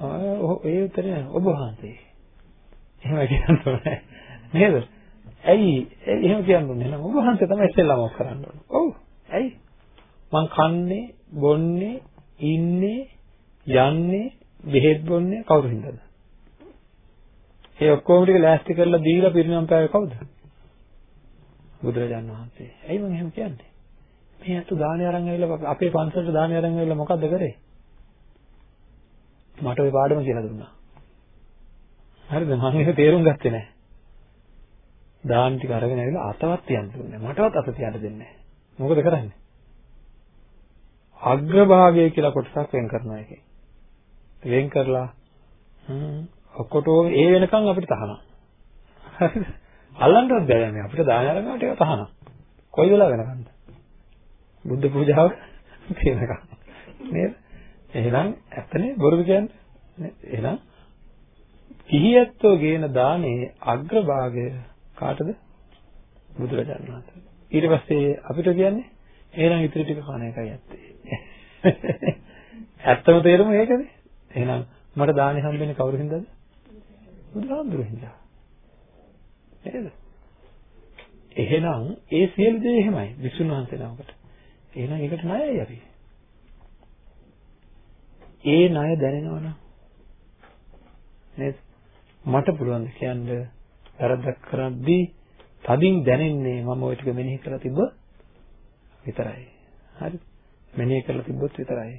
ආ ඒ උත්තරේ ඔබ වහන්සේ. එහෙම කියන්න ඕනේ. නේද? ඇයි එහෙම කියන්න ඕනේ නේද? ඔබ වහන්සේ තමයි ඉස්සෙල්ලාම ඔක් කරන්න ඕනේ. ඔව්. ඇයි? මං කන්නේ, බොන්නේ, ඉන්නේ, යන්නේ, බෙහෙත් බොන්නේ කවුරු හින්දාද? ඒ ඔක්කොම ටික ලෑස්ති කරලා දීලා පිරිනමන පෑවේ කවුද? බුදුරජාණන් වහන්සේ. ඇයි මම එහෙම කියන්නේ? මේ අතු දානය අරන් ඇවිල්ලා අපේ පන්සලට දානය අරන් ඇවිල්ලා මොකද්ද කරේ? මට ওই පාඩම කියලා දුන්නා. හරිද? මම ඒක තේරුම් ගත්තේ නැහැ. දාන ටික අරගෙන ඇවිල්ලා අතවත් තියන්න දුන්නේ. මටවත් අත තියන්න දෙන්නේ නැහැ. මොකද කරන්නේ? අග්‍රභාගය කියලා කොටසක් වෙන් කරනවා එකේ. වෙන් කරලා හ්ම් ඔක්කොටම ඒ වෙනකන් අපිට තහනම්. හරිද? අල්ලන්නවත් බැහැ මේ අපිට දාන අරගන්නට ඒක තහනම්. කොයි වෙලාව වෙනකන්ද? බුද්ධ පූජාව තියෙනකන්. නේද? එහෙනම් ඇත්තනේ බොරුද කියන්නේ? එහෙනම් කිහියත්ෝ ගේන දානේ අග්‍රභාගය කාටද? බුදුරජාණන් වහන්සේ. ඊට පස්සේ අපිට කියන්නේ එහෙනම් ඉතිරි ටික කණ එකයි ඇත්තේ. ඇත්තම තේරුම ඒකනේ. එහෙනම් මට දානේ හම්බෙන්නේ කවුරු හින්දාද? බුදුහාමුදුරුවෝ හින්දා. නේද? එහෙනම් ඒ සියලු දේ එහෙමයි විසුණු වහන්සේ නමකට. එහෙනම් ඒකට ණයයි අපි. ඒ ණය දැනෙනවනම් නේද? මට පුළුවන් ද කියන්න වැරද්දක් කරද්දී තදින් දැනෙන්නේ මම ওই ටික මෙනෙහි කරලා තිබ්බ විතරයි. හරි? මෙනෙහි කරලා තිබ්බොත් විතරයි.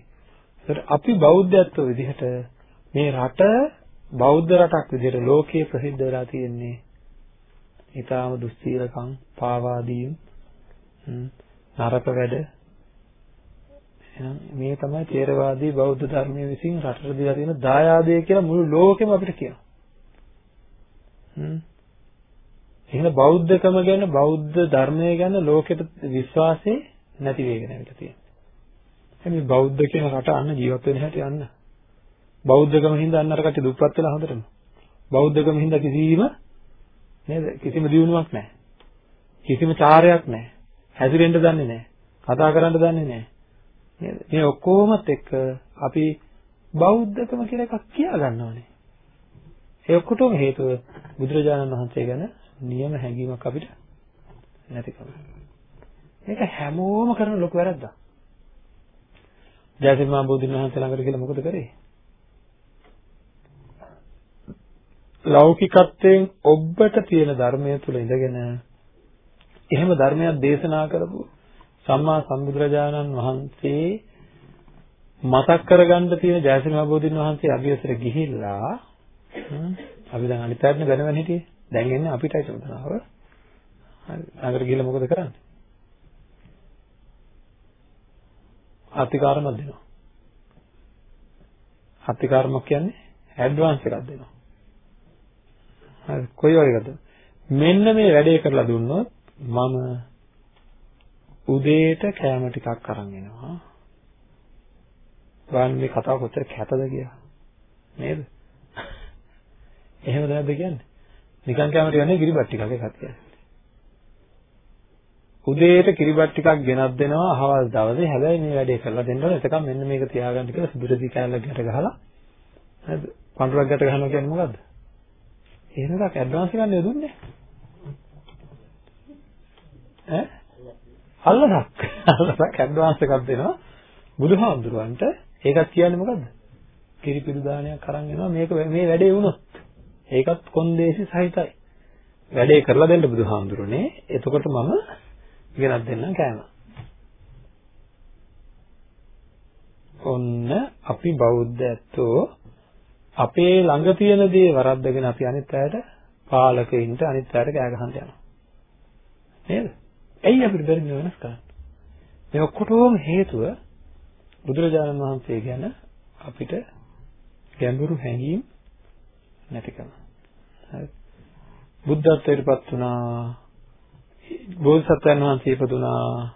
ඒකට අපි බෞද්ධත්ව විදිහට මේ රට බෞද්ධ රටක් විදිහට ලෝකයේ ප්‍රසිද්ධ වෙලා තියෙන්නේ ඊටාම දුස්සීලකම් පාවා දීම් නරක වැඩ එහෙනම් මේ තමයි ථේරවාදී බෞද්ධ ධර්මයේ විසින් රටට දීලා තියෙන දායාදය කියලා මුළු ලෝකෙම අපිට කියනවා. හ්ම්. එහෙනම් බෞද්ධකම ගැන බෞද්ධ ධර්මය ගැන ලෝකෙට විශ්වාසය නැති වෙගෙන ඇවිල්ලා තියෙනවා. එහේ බෞද්ධ කියන රට අන්න ජීවත් වෙන හැටි අන්න බෞද්ධකම හින්දා අන්න අර කට්ටිය දුප්පත් වෙලා හොඳටම. බෞද්ධකම හින්දා කිසිම නේද කිසිම දියුණුවක් නැහැ. කිසිම චාරයක් නැහැ. හැසිරෙන්න දන්නේ නැහැ. කතා කරන්න දන්නේ නැහැ. නේද? මේ ඔක්කොමත් එක්ක අපි බෞද්ධකම කියලා එකක් කියා ගන්නවනේ. ඒ ඔක්කොටම හේතුව බුදුරජාණන් වහන්සේ ගැන නියම හැඟීමක් අපිට නැතිකම. මේක හැමෝම කරන ලොකු වැරද්දක්. ජයසිංහ බෝධින් වහන්සේ ළඟට ගිහලා මොකද කරේ? ලෞකිකත්වයෙන් ඔබට තියෙන ධර්මය තුල ඉඳගෙන එහෙම ධර්මයක් දේශනා කරපු සම්මා සම්බුදුරජාණන් වහන්සේ මතක් කරගන්න තියෙන ජයසිංහ බෝධින් වහන්සේ අභියසර ගිහිල්ලා අපි දැන් අනිත් පැත්තට බැනගෙන හිටියේ. දැන් එන්නේ අපිටයි චෝදනාව. හරි. ළඟට ගිහලා මොකද කරන්නේ? අතිකාරමක් දෙනවා. අතිකාරමක් කියන්නේ ඇඩ්වාන්ස් එකක් දෙනවා. හරි. කොයි වගේද? මෙන්න මේ වැඩේ කරලා දුන්නොත් මම උදේට කෑම ටිකක් අරන් එනවා. බලන්න මේ කතාව කොච්චර කැතද කියලා. නේද? එහෙමද නැද්ද කියන්නේ? නිකන් කැමති වෙන්නේ කිරිබත් ටිකක් එකක් කියන්නේ. උදේට කිරිබත් ටිකක් ගෙනත් දෙනවා අහවල් දවසේ හැබැයි මේ වැඩේ කරලා දෙන්න ඕනේ. එතකම් මෙන්න මේක තියාගන්න කියලා සුදුරදි කෑල්ලක් ගැට ගහලා නේද? පඳුරක් ගැට ගහනවා කියන්නේ මොකද්ද? එහෙම එකක් ඇඩ්වාන්ස් එකක් නේ දුන්නේ. ඈ? අල්ලසක්. අල්ලසක් ඇඩ්වාන්ස් එකක් දෙනවා බුදුහාමුදුරුවන්ට. ඒකත් කියන්නේ මොකද්ද? කිරිපිඩු දානයක් අරන් එනවා මේක මේ වැඩේ වුණොත්. ඒකත් කොන්දේසි සහිතයි. වැඩේ කරලා දෙන්න බුදුහාමුදුරනේ. එතකොට මම ඉගෙනත් දෙන්නම් කෑම. ඔන්න අපි බෞද්ධ ඇත්තෝ අපේ ළඟ තියෙන දේ වරද්දගෙන අපි අනිත් අයට පාලකයින්ට අනිත් අයට කෑ ගහන්න යනවා. නේද? ඇයි අපිට බැරි මේ වෙනස් කරන්න? මේ ඔක්කොටම හේතුව බුදුරජාණන් වහන්සේ ගැන අපිට ගැඹුරු හැඟීම් නැතිකම. හරි. බුද්ධත්වයට පත් වුණා. බෝධිසත්වයන් වහන්සේ ඉපදුනා.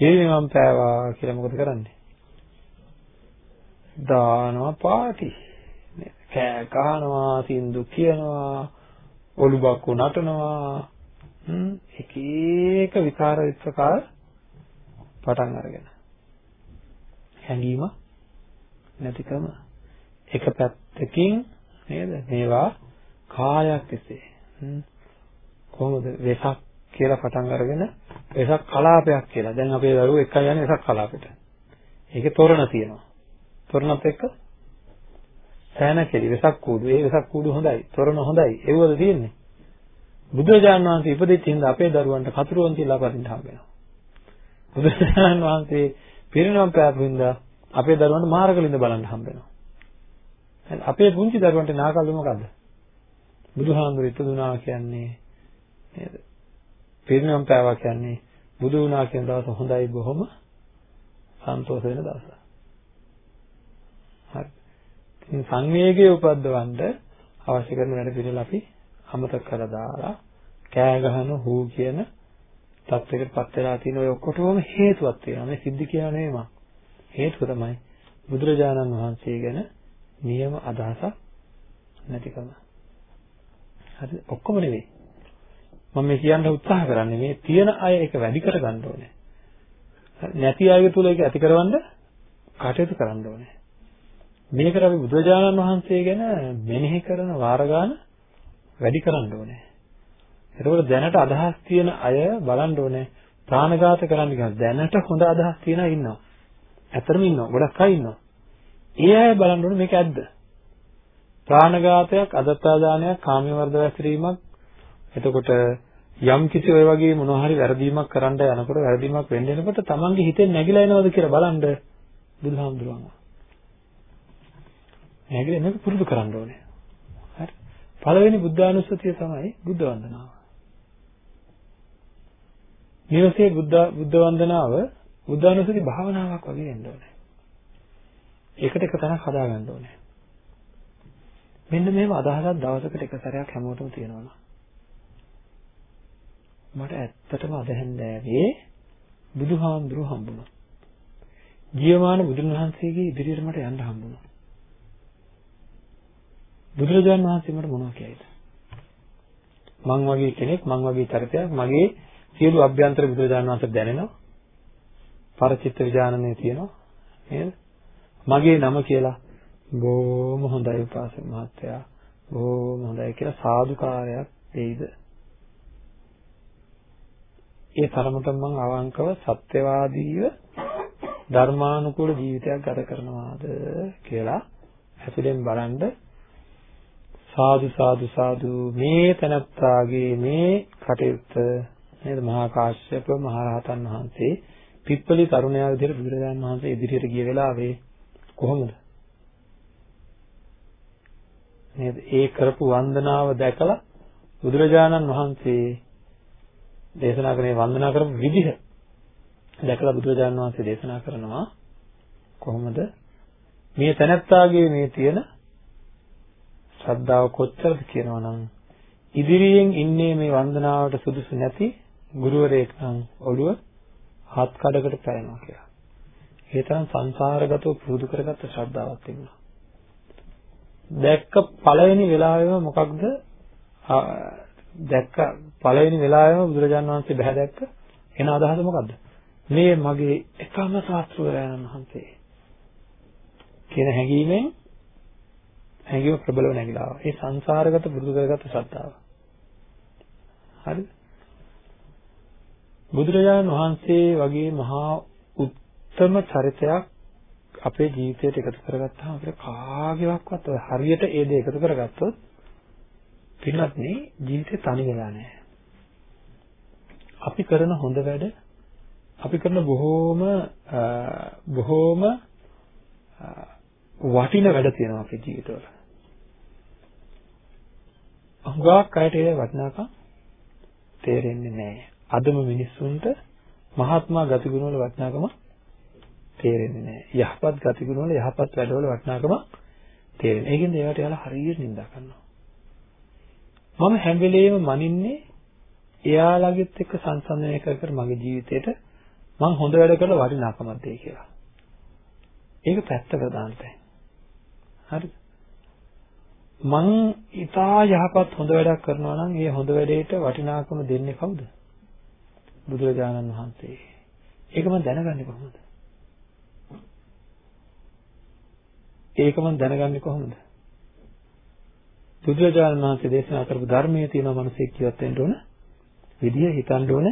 පිරිනිවන් පෑවා කියලා මොකද කරන්නේ? දානවා පාටි. කෑ ගහනවා, සින්දු කියනවා, ඔලුබක්කු නටනවා. හ්ම් එක එක විකාර විප්‍රකාර පටන් අරගෙන. හැඟීම නැතිකම. එක පැත්තකින් නේද? මේවා කාලයක් තිස්සේ. කොහොමද? වෙසක් කියලා පටන් අරගෙන වෙසක් කලාපයක් කියලා. දැන් අපේ දරුවෝ එකයි යන්නේ වෙසක් කලාපෙට. ඒකේ තොරණ තියෙනවා. තොරණත් එක්ක සෑනකෙලි වෙසක් කූඩු ඒ වෙසක් කූඩු හොඳයි තොරණ හොඳයි ඒවද තියෙන්නේ බුදුරජාණන් වහන්සේ ඉපදෙච්ච හින්දා අපේ දරුවන්ට කතුරුවන් තියලා පදින්න හම්බ වෙනවා බුදුරජාණන් වහන්සේ පිරිනවම් පෑපු හින්දා අපේ දරුවන්ට මාර්ගලින්ද බලන්න හම්බ වෙනවා අපේ පුංචි දරුවන්ට නාකල්ද මොකද්ද? බුදුහාමුදුරු ඉපදුනා කියන්නේ නේද? පිරිනම් පෑවා කියන්නේ බුදු වුණා කියන දවස හොඳයි බොහොම සන්තෝෂ වෙන දවසක්. හරි. ඉතින් සංවේගයේ උපද්දවන්න අවශ්‍ය කරන වැඩ පිළිවෙල අපි අමතක කරලා දාලා කෑ ගහන හූ කියන තත්ත්වයකටපත් වෙලා තියෙන ඔය ඔක්කොටම හේතුවක් තියෙනවා. මේ සිද්ධි කියන්නේ නෙවෙයි. හේතුව තමයි බුදුරජාණන් වහන්සේ ගැන නියම අදහසක් නැතිකම. හරි ඔක්කොම නෙවෙයි. මම මේ කියන්න උත්සාහ කරන්නේ මේ තියෙන අය ඒක වැඩි කරගන්න ඕනේ. නැති අයගේ තුල ඒක ඇති කරවන්න කටයුතු කරන්න ඕනේ. මේකට අපි බුදුරජාණන් වහන්සේ ගැන මෙනෙහි කරන වාර ගන්න වැඩි කරන්න ඕනේ. එතකොට දැනට අදහස් තියෙන අය බලන්න ඕනේ ප්‍රාණඝාත කරන්න කියන දැනට හොඳ අදහස් තියෙන අය ඉන්නවා. ඇත්තටම ඉන්නවා. ගොඩක් අය ඉන්නවා. ඒ අය බලන්න ඕනේ මේක ඇද්ද? ප්‍රාණඝාතයක්, අදත්තාදානයක්, කාමයේ වර්ධව ඇතිරීමක්, එතකොට යම් කිසි ඔය වගේ මොනවා හරි වැරදීමක් කරන්න යනකොට වැරදීමක් වෙන්න එනකොට තමන්ගේ හිතෙන් නැగిලා එනවද කියලා බලන්න බුදුහාමුදුරුවෝ. නැగిලා මේක පුරුදු කරන්න ඕනේ. හරි. පළවෙනි බුද්ධානුස්සතිය තමයි බුද්ධ වන්දනාව. නිවසේ බුද්ධ බුද්ධ වන්දනාව බුද්ධානුස්සති භාවනාවක් වගේ වෙන්න ඕනේ. ඒකට එක තැනක් හදාගන්න ඕනේ. මෙන්න මේව අදහසක් දවසකට එක සැරයක් හැමෝටම තියෙනවා. මට ඇත්තටම අද හැන්දෑවේ බුදුහාමුදුරුව හම්බුණා. ජීවමාන බුදුන් වහන්සේගේ ඉදිරියට මට යන්න හම්බුණා. බුදුරජාණන් වහන්සේ මට මොනවා කියයිද? මං වගේ කෙනෙක් මං වගේ චරිතයක් මගේ සියලු අභ්‍යන්තර බුදුරජාණන් වහන්සේ දැනෙනවා. පරචිත්ත විඥානනේ තියෙනවා. නේද? මගේ නම කියලා බොහොම හොඳයි උපාසක මහත්තයා. බොහොම හොඳයි කියලා සාදුකාරයක් දෙයිද? ඒ තරමට මම අවංකව සත්‍යවාදීව ධර්මානුකූල ජීවිතයක් ගත කරනවාද කියලා ඇතුලෙන් බලන්න සාදු සාදු සාදු. මේ තනත්තාගේ මේ කටයුත්ත නේද? මහා කාශ්‍යප මහ රහතන් වහන්සේ පිප්පලි තරුණයා විදිහට බුදුරජාණන් වහන්සේ ඉදිරියට ගිය වෙලාවේ කොහොමද? නේද? ඒ කරපු වන්දනාව දැකලා බුදුරජාණන් වහන්සේ දේශනා කරේ වන්දනා කරපු විදිහ දැකලා බුදුරජාණන් වහන්සේ දේශනා කරනවා කොහොමද? මේ තැනැත්තාගේ මේ තියෙන ශ්‍රද්ධාව කොච්චරද කියනවා නම් ඉදිරියෙන් ඉන්නේ මේ වන්දනාවට සුදුසු නැති ගුරුවරයෙක් නම් ඔළුව හත් කඩකට පැනනවා කියලා. ඒ තරම් සංසාරගතව පුරුදු කරගත්ත ශ්‍රද්ධාවක් තිබුණා. දැක්ක පළවෙනි වෙලාවෙම මොකක්ද දැක්ක පළවෙනි වෙලාවෙම බුදුරජාණන් වහන්සේ බහැ දැක්ක එන අදහස මොකද්ද මේ මගේ එකම ශාස්ත්‍රවරයන් වහන්සේ කියන හැඟීමෙන් හැඟීම ප්‍රබලව නැగిලා ඒ සංසාරගත පුරුදු කරගත්ත ශ්‍රද්ධාව හරිද බුදුරජාණන් වහන්සේ වගේ මහා උත්තම චරිතයක් අපේ ජීවිතයට එකතු කරගත්තාම අපිට කාගේවත් ඔය හරියට ඒ දේ එකතු කරගත්තොත් පින්නත් නේ ජීවිතේ තනි වෙලා නැහැ. අපි කරන හොඳ වැඩ අපි කරන බොහෝම බොහෝම වටින වැඩ තියෙනවා අපේ ජීවිතවල. හුඟක් අයට ඒ වටිනාකම් තේරෙන්නේ නැහැ. අදම මිනිස්සුන්ට මහත්මා ගතිගුණ වල වටිනාකම තේරෙන්නේ නැහැ. යහපත් ගතිගුණ වල යහපත් වැඩවල වටිනාකම තේරෙන්නේ. ඒකෙන්ද ඒවට යාලා හරියට නිඳා කරනවා. මම හැම වෙලෙම මනින්නේ එයාලගෙත් එක්ක සංසන්දනය කර කර මගේ ජීවිතේට මං හොඳ වැඩ කරලා වටිනාකමක් දෙයි කියලා. ඒක පැත්තකට දාන්න හරිද? මං ඊටා යහපත් හොඳ වැඩක් කරනවා නම් ඒ හොඳ වැඩේට වටිනාකම දෙන්නේ කවුද? බුදුරජාණන් වහන්සේ. ඒක මම දැනගන්නේ කොහොමද? ඒක මම දැනගන්නේ කොහොමද? බුදුරජාණන් වහන්සේ දේශනා කරපු ධර්මයේ තියෙන මනසේ ජීවත් වෙන්න ඕන විදිය හිතන්න ඕන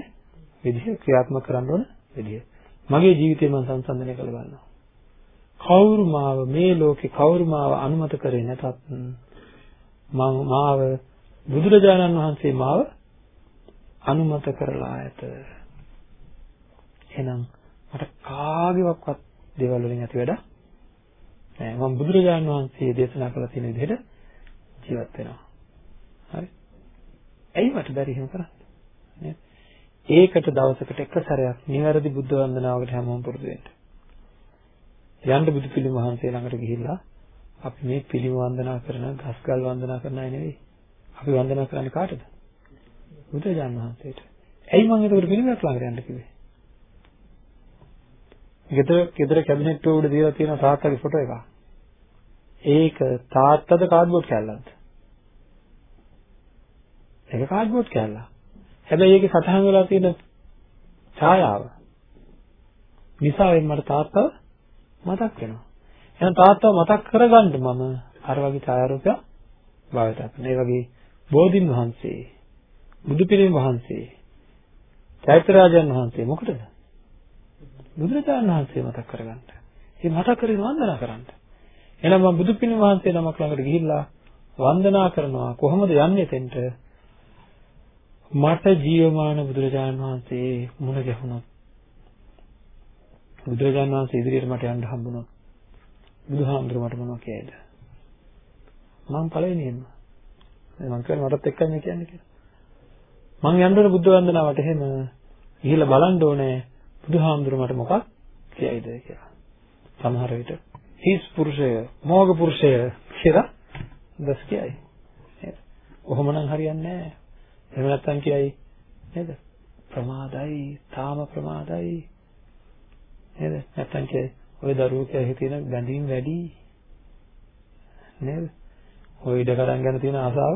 විදිය ක්‍රියාත්මක කරන්න ඕන විදිය. මගේ ජීවිතේ මම සංසන්දනය කරලා බලනවා. කවුරු මාව මේ ලෝකේ කවුරු මාව අනුමත කරේ නැතත් මම මාව බුදුරජාණන් වහන්සේ මාව අනුමත කරලා ඇත. එහෙනම් මට කාගේවත් දේවල් වලින් ඇති වැඩ නෑ. මම බුදුරජාණන් වහන්සේ දේශනා කළ තියෙන විදිහට ජීවත් වෙනවා. හරි? ඇයි මට බැරි එහෙම කරන්නේ? නේද? ඒකට දවසකට එක සැරයක් නිවැරදි බුද්ධ වන්දනාවකට හැමෝම පුරුදු වෙන්න. යන්න බුදු පිළිම වහන්සේ ළඟට ගිහිල්ලා අපි මේ පිළිම වන්දනා කරන ගස්ගල් වන්දනා කරන අය නෙවෙයි. අපි වන්දනා කරන්නේ කාටද? බුදුරජාණන් වහන්සේට. ඇයි මම ඒකට පිළිමයක් ළඟට යන්න කිව්වේ? ගෙදර ගෙදර කැබිනට් උඩ දීලා තියෙන තාත්තගේ ෆොටෝ එකක්. ඒක තාත්තද කාඩ්බෝඩ් කැල්ලක්ද? ඒක කාඩ්බෝඩ් කැල්ලක්. හැබැයි ඒකේ සටහන් වෙලා තියෙන ඡායාව නිසාවෙන් මට තාත්තව මතක් වෙනවා. එහෙනම් තාත්තව මතක් කරගන්න මම අර වගේ ඡායාරූපයක් භාවිත කරනවා. ඒ වගේ බෝධින් වහන්සේ, බුදු පිළිම වහන්සේ, චෛත්‍යරාජන් වහන්සේ මොකටද? බුදුරජාණන් වහන්සේ මතක් කරගන්න. ඒ මතක් කරගෙන වන්දනා කරන්න. එහෙනම් මම බුදු පිළිම වහන්සේ නමක් ළඟට ගිහිල්ලා වන්දනා කරනවා කොහොමද යන්නේ තෙන්ට? මට ජීවමාන බුදුරජාණන් වහන්සේ මුණ ගැහුණොත් බුදුරජාණන් වහන්සේ ඉදිරියට මට යන්න හම්බුනොත් බුදුහාමුදුරුවෝ මට මොනවා කියයිද? මම පළවෙනියෙන්ම මම කියන්නේ මටත් එක්කයි කියන්නේ කියලා. මං යන්න ඕන බුද්ධ වන්දනාවට එහෙම ගිහිල්ලා බලන්න ඕනේ බුදුහාමුදුරුවෝ මට මොකක් කියයිද කියලා. සමහර විට හිස් පුරුෂය, මෝග පුරුෂය කියලා දස් කියයි. නේද? කොහොමනම් හරියන්නේ නැහැ. එහෙම නැත්නම් කියයි නේද? ප්‍රමාදයි, තාම ප්‍රමාදයි. නේද? නැත්නම් කියයි ওই දරුවෝ කියලා හිතෙන බැඳීම් වැඩි. නේද? ওই ඉඩකඩම් ගැන තියෙන ආසාව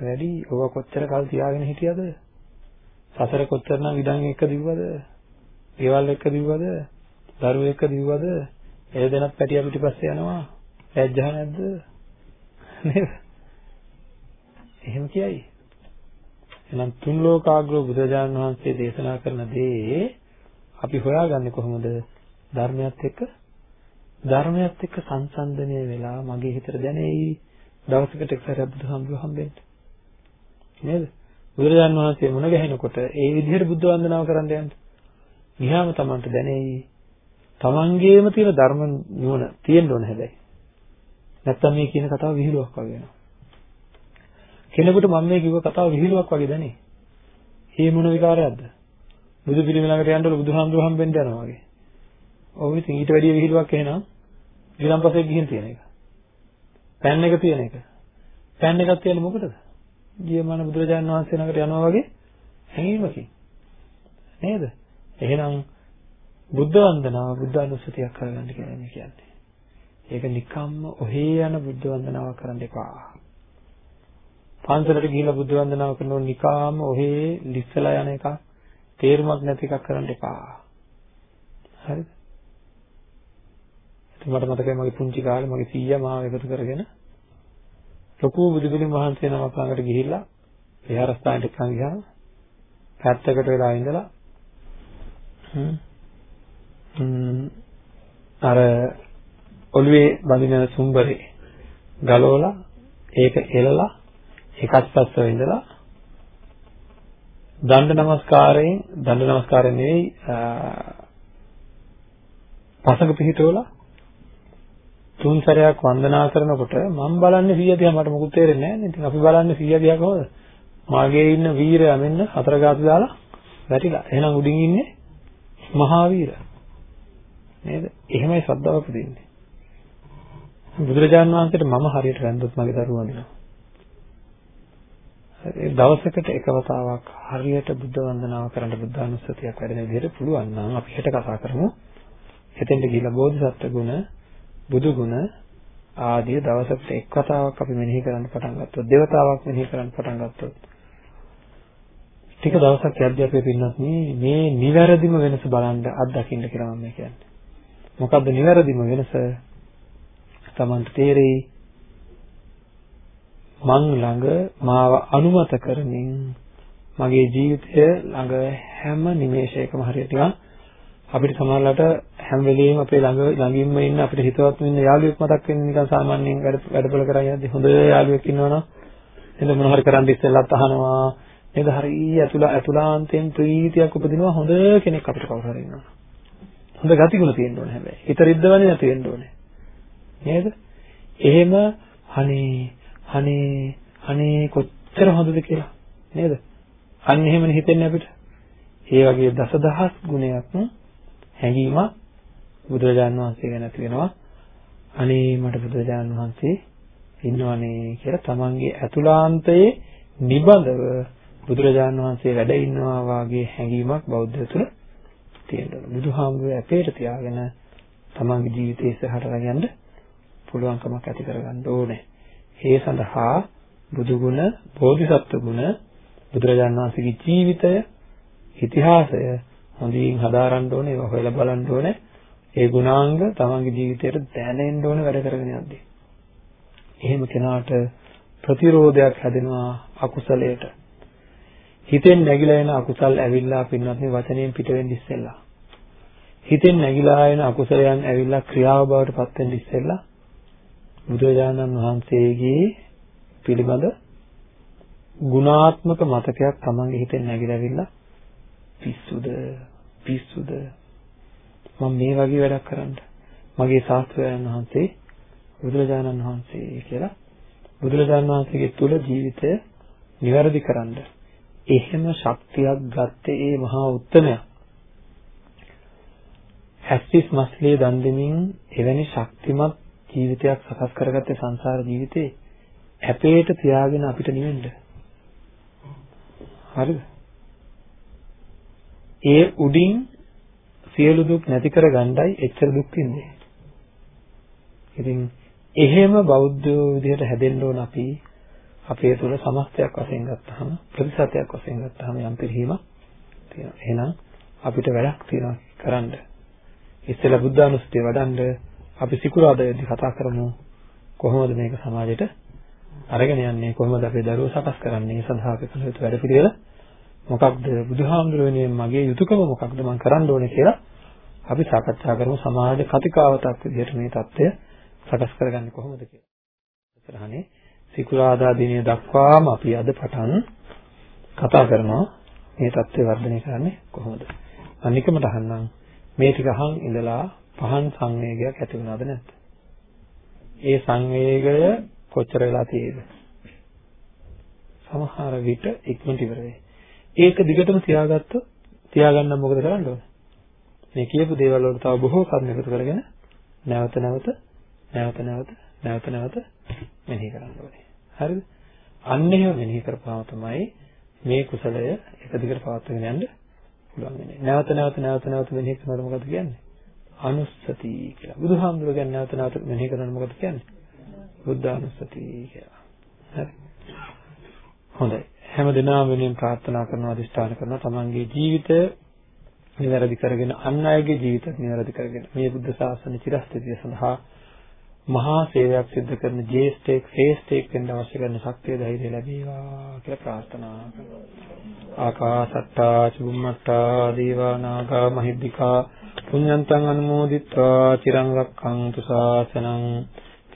වැඩි. ඔබ කොච්චර කල් තියාගෙන හිටියද? සසර කොච්චරනම් ඉඩම් එක දිව්වද? ගෙවල් එක්ක දිව්වද? දරුවෝ එක්ක දිව්වද? ඒ දෙනත් පැටියා පිටිපස්සේ යනවා. ලැජ්ජා නැද්ද? නේද? එහෙම කියයි. එහෙනම් තුන් ලෝකාග්‍රෝ බුදුරජාණන් වහන්සේ දේශනා කරන දේ අපි හොයාගන්නේ කොහොමද? ධර්මයත් එක්ක ධර්මයත් එක්ක සංසන්දනය වෙලා මගේ හිතට දැනෙයි දවසකට එක්සරයක් බුදුහාමුදුරුවෝ හම්බෙන්න. නේද? බුදුරජාණන් වහන්සේ මුණ ගැහෙනකොට ඒ විදිහට බුද්ධ වන්දනාව කරන්න යන්න. ගියාම Tamanට දැනෙයි Tamanගේම තියෙන ධර්ම නුවණ තියෙන්න ඕන හැබැයි. නැත්තම් මේ කියන කතාව විහිළුවක් වගේ වෙනවා. කෙනෙකුට මම මේ කිව්ව කතාව විහිළුවක් වගේ දැනේ. ඒ මොන විකාරයක්ද? බුදු පිළිම ළඟට යනකොට බුදුහාමුදුරු හම්බෙන්න යනවා වගේ. ඔව් ඉතින් ඊට වැඩිය විහිළුවක් එහෙනම් ඊළම්පස්සේ ගිහින් තියෙන එක. පෑන් එක තියෙන එක. පෑන් එකක් තියෙන්නේ මොකටද? ජීවමාන බුදුරජාණන් වහන්සේ ළඟට යනවා වගේ හැඟීමකින්. නේද? එහෙනම් බුද්ධ වන්දනාව බුද්ධ අනුස්සතියක් කරගන්න කියලා මේ කියන්නේ. ඒක නිකම්ම ඔහේ යන බුද්ධ වන්දනාවක් කරන්න එපා. පන්සලට ගිහිල්ලා බුද්ධ වන්දනාව කරනකොට නිකාම ඔහේ ලිස්සලා යන එක තේරුමක් නැති එකක් කරන්න එපා. හරිද? මට මතකයි මගේ පුංචි කාලේ මගේ සීයා මාව එකතු කරගෙන ලොකු බුදුබිලින් වහන්සේ නමක් ළඟට ගිහිල්ලා විහාරස්ථානයට එක්කන් ගියාම පැත්තකට වෙලා ඉඳලා අර ඔළුවේ බඳින සුම්බරේ ගලවලා ඒක එලලා එකත් පස්සව ඉඳලා දණ්ඩ නමස්කාරයෙන් දණ්ඩ නමස්කාරය නෙවෙයි පසක පිහිටවලා තුන් සැරයක් වන්දනා කරනකොට මම බලන්නේ 100 දිහා මට මොකුත් තේරෙන්නේ නැහැ නේ. ඉතින් අපි බලන්නේ 100 දිහා කොහොමද? මාගේ ඉන්න වීරයා මෙන්න හතර ගාතු දාලා වැටිලා. එහෙනම් උඩින් ඉන්නේ මහා වීර. නේද? එහෙමයි ශ්‍රද්ධාව උපදින්නේ. බුදුරජාන් වහන්සේට මම හරියට වැන්දොත් මගේ දරුවා දිනවා. ඒ දවසකට එක වතාවක් හරියට බුද්ධ වන්දනාව කරන්න බුද්ධානුස්සතියක් වැඩෙන විදිහට පුළුවන් නම් අපි හෙට කතා කරමු. හෙතෙන්ට ගිහිල්ලා බෝධිසත්ව ගුණ බුදු ගුණ ආදී දවසකට එක් කතාවක් අපි මෙනෙහි කරන්න පටන් ගත්තොත් දේවතාවක් මෙනෙහි කරන්න පටන් ගත්තොත් ටික දවසක් යද්දී අපේ පින්නත් මේ නිවැරදිම වෙනස බලන්න අත්දකින්න කියලා මම කියන්නේ. මොකද්ද නිවැරදිම වෙනස? Tamanට තේරෙයි මං ළඟ මාව අනුමත කරමින් මගේ ජීවිතය ළඟ හැම නිමේෂයකම හරියට නිකන් අපිට සමහරවිට හැම වෙලෙම අපේ ළඟ ළඟින්ම ඉන්න අපිට හිතවත් වෙන්න යාළුවෙක් මතක් වෙන්නේ නිකන් සාමාන්‍යයෙන් වැඩ වැඩපොළ කරන් යද්දි හොඳ යාළුවෙක් ඉන්නවනම් එතන මොන හරි කරන් ඉස්සෙල්ලත් අහනවා. නේද? හරි ඇතුළා ඇතුළාන්තයෙන් ප්‍රීතියක් උපදිනවා. හොඳ කෙනෙක් අපිට කවුරු හරි ඉන්නවා. හොඳ ගතිගුණ තියෙන්න ඕනේ හැබැයි. හිත රිද්දවන්නේ නැති වෙන්න ඕනේ. නේද? එහෙම අනේ අනේ අනේ කොච්චර හොඳද කියලා. නේද? අන්න එහෙමනේ හිතෙන්නේ අපිට. ඒ වගේ දසදහස් ගුණයක් හැඟීමක් බුදුරජාණන් වහන්සේ ගැන ඇති වෙනවා. අනේ මට බුදුරජාණන් වහන්සේ ඉන්නවනේ කියලා තමන්ගේ ඇතුළාන්තයේ නිබඳව බුදුරජාණන් වහන්සේ වැඩ ඉන්නවා වාගේ හැඟීමක් බෞද්ධ තුළ තියෙනවා. බුදුහාමුදුරුවෝ අපේට තියාගෙන තමන්ගේ ජීවිතය ඉස්සරහට ළඟ යන්න පුළුවන්කමක් ඇති කරගන්න ඕනේ. ඒ සඳහා බුදු ගුණ, බෝධිසත්ව ගුණ, බුදුරජාණන් වහන්සේගේ ජීවිතය, ඉතිහාසය හොඳින් හදාරන්න ඕනේ ඒක හොයලා බලන්න ඕනේ. ඒ ගුණාංග තමන්ගේ ජීවිතයට දැනෙන්න ඕනේ වැඩ කරගෙන යද්දී. එහෙම කෙනාට ප්‍රතිරෝධයක් හැදෙනවා අකුසලයට. හිතෙන් නැగిලා එන අකුසල් ඇවිල්ලා පින්නත් මේ වචනයෙන් පිට වෙන්න ඉස්සෙල්ලා. හිතෙන් නැగిලා එන අකුසලයන් ඇවිල්ලා ක්‍රියාව බවට පත් වෙන්න ඉස්සෙල්ලා බුදුරජාණන් වහන්සේගේ පිළිබඳ ගුණාත්මක මතකයක් තමන්ගේ හිතෙන් නැగిලාවිලා පිස්සුද පිස්සුද? මම මේ වගේ වැඩක් කරන්න. මගේ ශාස්ත්‍රයන් වහන්සේ බුදුරජාණන් වහන්සේ කියලා බුදුරජාණන් වහන්සේගේ තුල ජීවිතය નિවැරදි කරන්න. එහෙම ශක්තියක් ගත්තේ ඒ මහා උත්තමයා. හැස්තිස් මස්ලේ දන් දෙමින් එවැනි ශක්තිමත් ජීවිතයක් සකස් කරගත්තේ සංසාර ජීවිතේ. අපේට තියාගෙන අපිට නිවෙන්න. හරිද? ඒ උඩින් සියලු දුක් නැති කර ගණ්ඩයි එච්චර දුක් විඳින්නේ. ඉතින් එහෙම බෞද්ධ විදිහට හැදෙන්න ඕන අපි අපේ තුල සමස්තයක් වශයෙන් ගත්තාම ප්‍රතිශතයක් වශයෙන් ගත්තාම යම් පිළිහිමක් තියෙනවා. එහෙනම් අපිට වැඩක් තියෙනවා කරන්න. ඉස්සෙල්ලා බුද්ධානුස්සතිය වඩන්න අපි සිකුරාදායේදී කතා කරමු කොහොමද මේක සමාජයට අරගෙන යන්නේ කොහොමද අපේ දරුවෝ සකස් කරන්නේ සඳහා අපි කළ යුතු වැඩ පිළිවෙල මොකක්ද බුදුහාමුදුරුවනේ මගේ යුතුයකම මොකක්ද මම කරන්න ඕනේ කියලා අපි සාකච්ඡා කරමු සමාජ කතිකාවතක් විදිහට මේ தත්ත්වය සකස් කරගන්නේ කොහොමද කියලා. ඉතරහනේ සිකුරාදා දිනය දක්වාම අපි අද පටන් කතා කරනවා මේ தත්ත්වය වර්ධනය කරන්නේ කොහොමද. අනිකමට අහන්නම් මේ ටික අහන් ඉඳලා පහන් සංවේගයක් ඇති වුණාද නැද්ද? ඒ සංවේගය කොච්චර වෙලා තියෙද? සමහර විට ඉක්මනට ඉවර වෙයි. ඒක දිගටම තියාගත්තොත් තියාගන්න මොකද කරන්න ඕන? මේ කියපු දේවල් වලට තව බොහෝ කර්ම එකතු කරගෙන නැවත නැවත නැවත නැවත නැවත නැවත මෙනෙහි කරන්න ඕනේ. හරිද? අන්න එහෙම මෙනෙහි කරපුවාම තමයි මේ කුසලය එක දිගට පවත්වාගෙන යන්න පුළුවන් වෙන්නේ. නැවත නැවත නැවත නැවත මෙනෙහි කරනකොට මොකද කියන්නේ? අනුස්සති කියලා. බුදුහාමුදුරුවෝ කියන්නේ නැවත නැවත මෙනෙහි කරනකොට මොකද කියන්නේ? බුද්ධානුස්සති කියලා. හරි. හොඳයි. හැම දිනම වෙනින් ප්‍රාර්ථනා කරනවා අදිෂ්ඨාන කරනවා තමන්ගේ ජීවිතය නිවැරදි කරගෙන අන් අයගේ ජීවිත නිවැරදි කරගෙන මේ බුද්ධ ශාසන චිරස්ථිතිය සඳහා මහා සේවයක් සිදු කරන ජේෂ්ඨෙක් ශ්‍රේෂ්ඨෙක් වෙන්න අවශ්‍ය කරන ශක්තිය ධෛර්යය ලැබේවා කියලා ප්‍රාර්ථනා කරනවා. ආකාසට්ටා චුම්මට්ටා දේවා නාග මහිද්దికා පුඤ්ඤන්තං අනුමෝදිත්වා චිරං රක්ඛන්තු ශාසනං